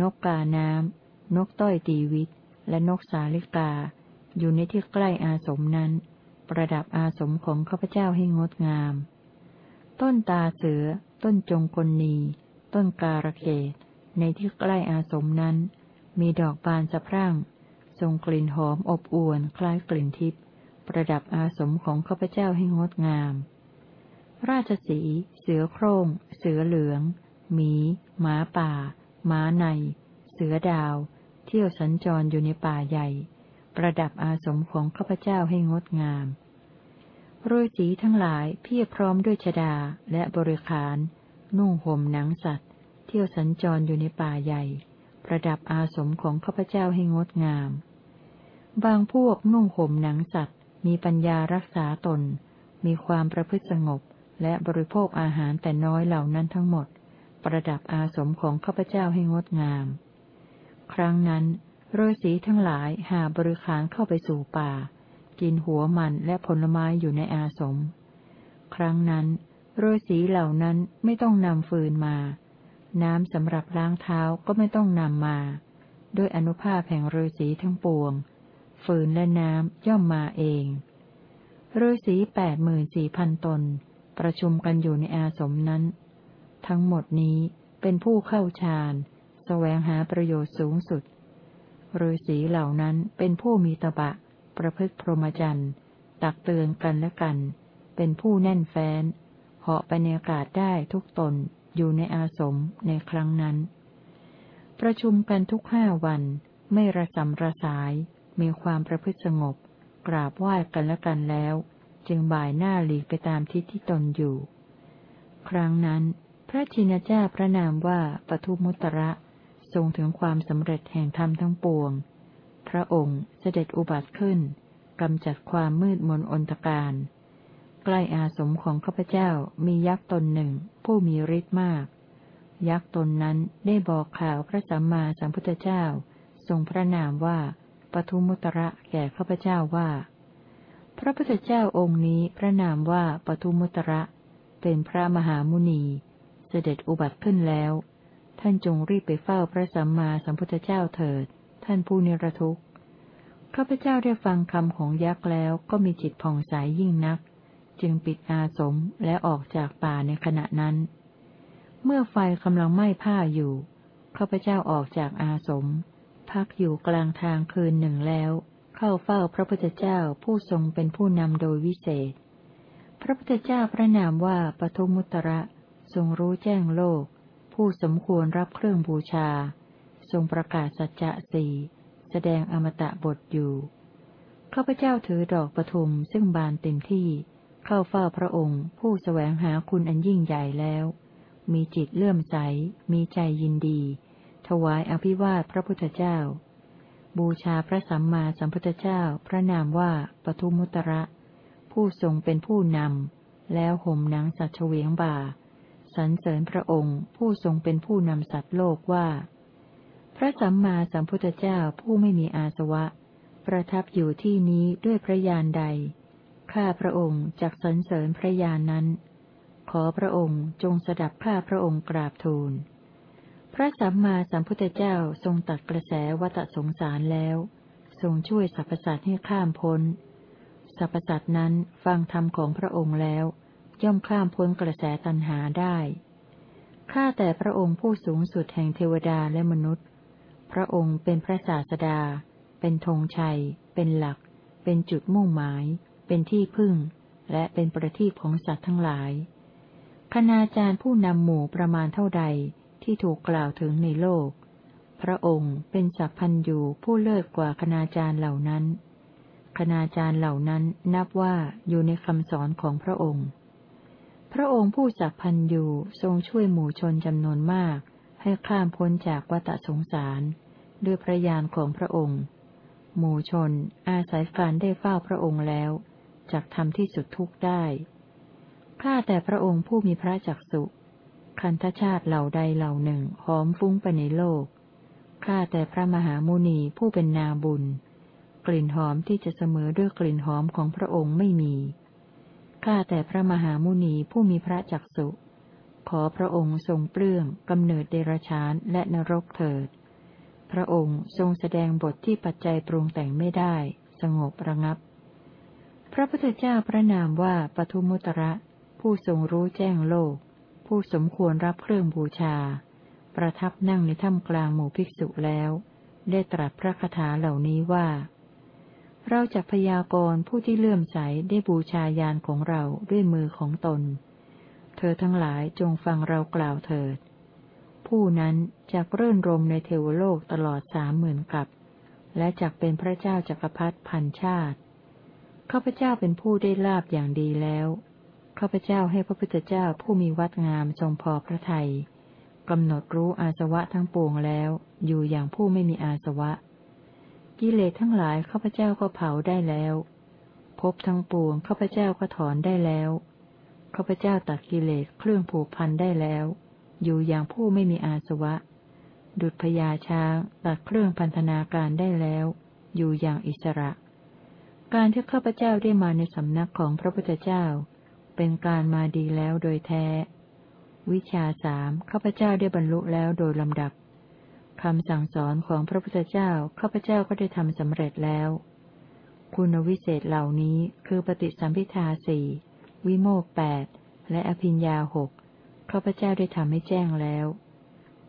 นกกาน้ำ นกต้อยตีวิต และนกสาลิกา อยู่ในที่ใกล้อาสมนั้น ประดับอาสมของข้าพเจ้าให้งดงาม ต้นตาเสือ ต้นจงกลนี ต้นการะเกดในที่ใกล้อาสมนั้น มีดอกบานสะพรั่ง ทรงกลิ่นหอมอบอวนคล้ายกลิ่นทิพย์ ประดับอาสมของข้าพเจ้าให้งดงาม ราชสี เสือโครง่ง เสือเหลือง หมี หมาป่า หมาใน เสือดาว เที่ยวสัญจรอยู่ในป่าใหญ่ ประดับอาสมของข้าพเจ้าให้งดงามฤาษีทั้งหลายเพียรพร้อมด้วยชดาและบริขาร นุ่งห่มหนังสัตว์ เที่ยวสัญจรอยู่ในป่าใหญ่ ประดับอาสมของข้าพเจ้าให้งดงาม บางพวกนุ่งห่มหนังสัตว์ มีปัญญารักษาตน มีความประพฤติสงบ และบริโภคอาหารแต่น้อยเหล่านั้นทั้งหมด ประดับอาสมของข้าพเจ้าให้งดงาม ครั้งนั้นฤาษีทั้งหลายหาบริขารเข้าไปสู่ป่า กินหัวมันและผลไม้อยู่ในอาสม ครั้งนั้นฤาษีเหล่านั้นไม่ต้องนำฟืนมา น้ำสำหรับล้างเท้าก็ไม่ต้องนำมา ด้วยอนุภาพแห่งฤาษีทั้งปวง ฟืนและน้ำย่อมมาเองฤาษีแปดหมื่นสี่พันตน ประชุมกันอยู่ในอาสมนั้น ทั้งหมดนี้เป็นผู้เข้าฌานแสวงหาประโยชน์สูงสุดฤาษีเหล่านั้นเป็นผู้มีตบะ ประพฤติพรหมจรรย์ ตักเตือนกันและกัน เป็นผู้แน่นแฟ้น เหาะไปในอากาศได้ทุกตนอยู่ในอาสมในครั้งนั้น ประชุมกันทุกห้าวัน ไม่ระสำระสาย มีความประพฤติสงบ กราบไหว้กันและกันแล้ว จึงบ่ายหน้าหลีกไปตามทิศที่ตนอยู่ ครั้งนั้น พระชินเจ้าพระนามว่าปทุมุตระทรงถึงความสำเร็จแห่งธรรมทั้งปวง พระองค์เสด็จอุบัติขึ้นกำจัดความมืดมนอนตการ ใกล้อาสมของข้าพเจ้ามียักษ์ตนหนึ่ง ผู้มีฤทธิ์มาก ยักษ์ตนนั้นได้บอกข่าวพระสัมมาสัมพุทธเจ้า ทรงพระนามว่าปทุมุตระแก่ข้าพเจ้าว่า พระพุทธเจ้าองค์นี้พระนามว่าปทุมุตระ เป็นพระมหามุนี เสด็จอุบัติขึ้นแล้ว ท่านจงรีบไปเฝ้าพระสัมมาสัมพุทธเจ้าเถิด ท่านผู้นิรทุกข์ข้าพเจ้าได้ฟังคำของยักษ์แล้วก็มีจิตผ่องใสยยิ่งนัก จึงปิดอาสมและออกจากป่าในขณะนั้น เมื่อไฟกำลังไหม้ผ้าอยู่ข้าพเจ้าออกจากอาสม พักอยู่กลางทางคืนหนึ่งแล้ว เข้าเฝ้าพระพุทธเจ้าผู้ทรงเป็นผู้นำโดยวิเศษ พระพุทธเจ้าพระนามว่าปทุมุตระทรงรู้แจ้งโลก ผู้สมควรรับเครื่องบูชา ทรงประกาศสัจจะสี่แสดงอมตะบทอยู่ข้าพเจ้าถือดอกปทุมซึ่งบานเต็มที่ เข้าเฝ้าพระองค์ ผู้สแสวงหาคุณอันยิ่งใหญ่แล้ว มีจิตเลื่อมใส มีใจยินดี ถวายอภิวาทพระพุทธเจ้า บูชาพระสัมมาสัมพุทธเจ้าพระนามว่าปทุมุตระ ผู้ทรงเป็นผู้นำ แล้วห่มหนังสัตว์เฉวียงบ่า สรรเสริญพระองค์ ผู้ทรงเป็นผู้นำสัตว์โลกว่า พระสัมมาสัมพุทธเจ้าผู้ไม่มีอาสวะ ประทับอยู่ที่นี้ด้วยพระญาณใด ข้าพระองค์จักสรรเสริญพระญาณนนั้น ขอพระองค์จงสดับข้าพระองค์กราบทูล พระสัมมาสัมพุทธเจ้าทรงตัดกระแสวัฏสงสารแล้ว ทรงช่วยสรรพสัตว์ให้ข้ามพ้น สรรพสัตว์นั้นฟังธรรมของพระองค์แล้ว ย่อมข้ามพ้นกระแสตัณหาได้ ข้าแต่พระองค์ผู้สูงสุดแห่งเทวดาและมนุษย์ พระองค์เป็นพระศาสดา เป็นธงชัย เป็นหลัก เป็นจุดมุ่งหมาย เป็นที่พึ่ง และเป็นประทีปของสัตว์ทั้งหลาย คณาจารย์ผู้นำหมู่ประมาณเท่าใด ที่ถูกกล่าวถึงในโลก พระองค์เป็นสัพพันยูผู้เลิศกว่าคณาจารย์เหล่านั้น คณาจารย์เหล่านั้นนับว่าอยู่ในคำสอนของพระองค์ พระองค์ผู้สัพพันยูทรงช่วยหมู่ชนจำนวนมาก ให้ข้ามพ้นจากวัฏสงสาร ด้วยพระญาณของพระองค์ หมู่ชนอาศัยการได้เฝ้าพระองค์แล้วจากทำที่สุดทุกได้ข้าแต่พระองค์ผู้มีพระจักสุ คันธชาติเหล่าใดเหล่าหนึ่งหอมฟุ้งไปในโลก ข้าแต่พระมหามุนีผู้เป็นนาบุญ กลิ่นหอมที่จะเสมอด้วยกลิ่นหอมของพระองค์ไม่มี ข้าแต่พระมหามุนีผู้มีพระจักสุ ขอพระองค์ทรงเปลื้องกำเนิดเดรชานและนรกเถิด พระองค์ทรงแสดงบทที่ปัจจัยปรุงแต่งไม่ได้ สงบระงับ พระพุทธเจ้าพระนามว่าปทุมุตระผู้ทรงรู้แจ้งโลก ผู้สมควรรับเครื่องบูชา ประทับนั่งในถ้ำกลางหมู่ภิกษุแล้ว ได้ตรัสพระคาถาเหล่านี้ว่า เราจะพยากรณ์ผู้ที่เลื่อมใสได้บูชายานของเราด้วยมือของตน เธอทั้งหลายจงฟังเรากล่าวเถิด ผู้นั้นจะเรื่นรมในเทวโลกตลอดสามหมื่นกับ และจักเป็นพระเจ้าจักรพรรดิพันชาติข้าพเจ้าเป็นผู้ได้ลาบอย่างดีแล้ว ข้าพเจ้าให้พระพุทธเจ้าผู้มีวัดงามทรงพอพระทยัยกำหนดรู้อาสวะทั้งปวงแล้ว อยู่อย่างผู้ไม่มีอาสวะ กิเลสทั้งหลายข้าพเจ้าก็เผาได้แล้วพบทั้งปวงข้าพเจ้าก็ถอนได้แล้วข้าพเจ้าตัดกิเลสเครื่องผูกพันได้แล้ว อยู่อย่างผู้ไม่มีอาสวะ ดุจพญาช้างตัดเครื่องพันธนาการได้แล้ว อยู่อย่างอิสระ การที่ข้าพเจ้าได้มาในสำนักของพระพุทธเจ้า เป็นการมาดีแล้วโดยแท้ วิชาสามข้าพเจ้าได้บรรลุแล้วโดยลำดับคำสั่งสอนของพระพุทธเจ้าข้าพเจ้าก็ได้ทำสำเร็จแล้ว คุณวิเศษเหล่านี้คือปฏิสัมพิทาสี่วิโมกแปดและอภิญญาหกข้าพเจ้าได้ทำให้แจ้งแล้ว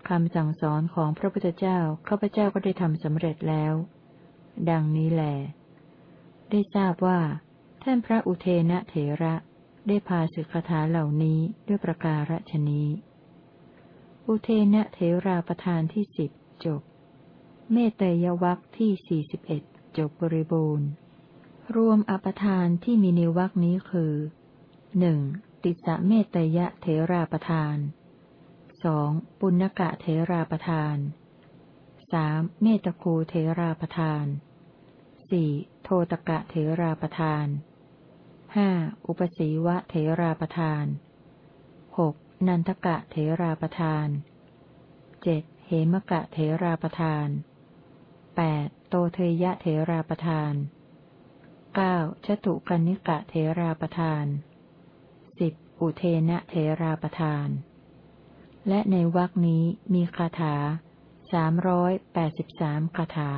คำสั่งสอนของพระพุทธเจ้าข้าพเจ้าก็ได้ทำสำเร็จแล้ว ดังนี้แหลได้ทราบว่า ท่านพระอุเทนะเถระ ได้พาสึกคาถาเหล่านี้ด้วยประการฉนี้ อุเทนะเทราประธานที่สิบจบ เมตยวัคที่สี่สิบเอ็ดจบบริบูรณ์ รวมอปทานที่มีในวัคนี้คือหนึ่งติสะเมตยะเทราประธานสองปุณกะเทราประธานสามเมตคูเทราประธานสี่โทตกะเทราประธาน ห้าอุปสีวะเถราประทานหกนันทกะเถราประทานเจ็ดเหมกะเถราประทานแปดโตเทยะเถราประทานเก้าชตุกนิกะเถราประทานสิบอุเทนะเถราประทาน และในวรคนี้มีคาถาสามร้อยแปดสิบสามคาถา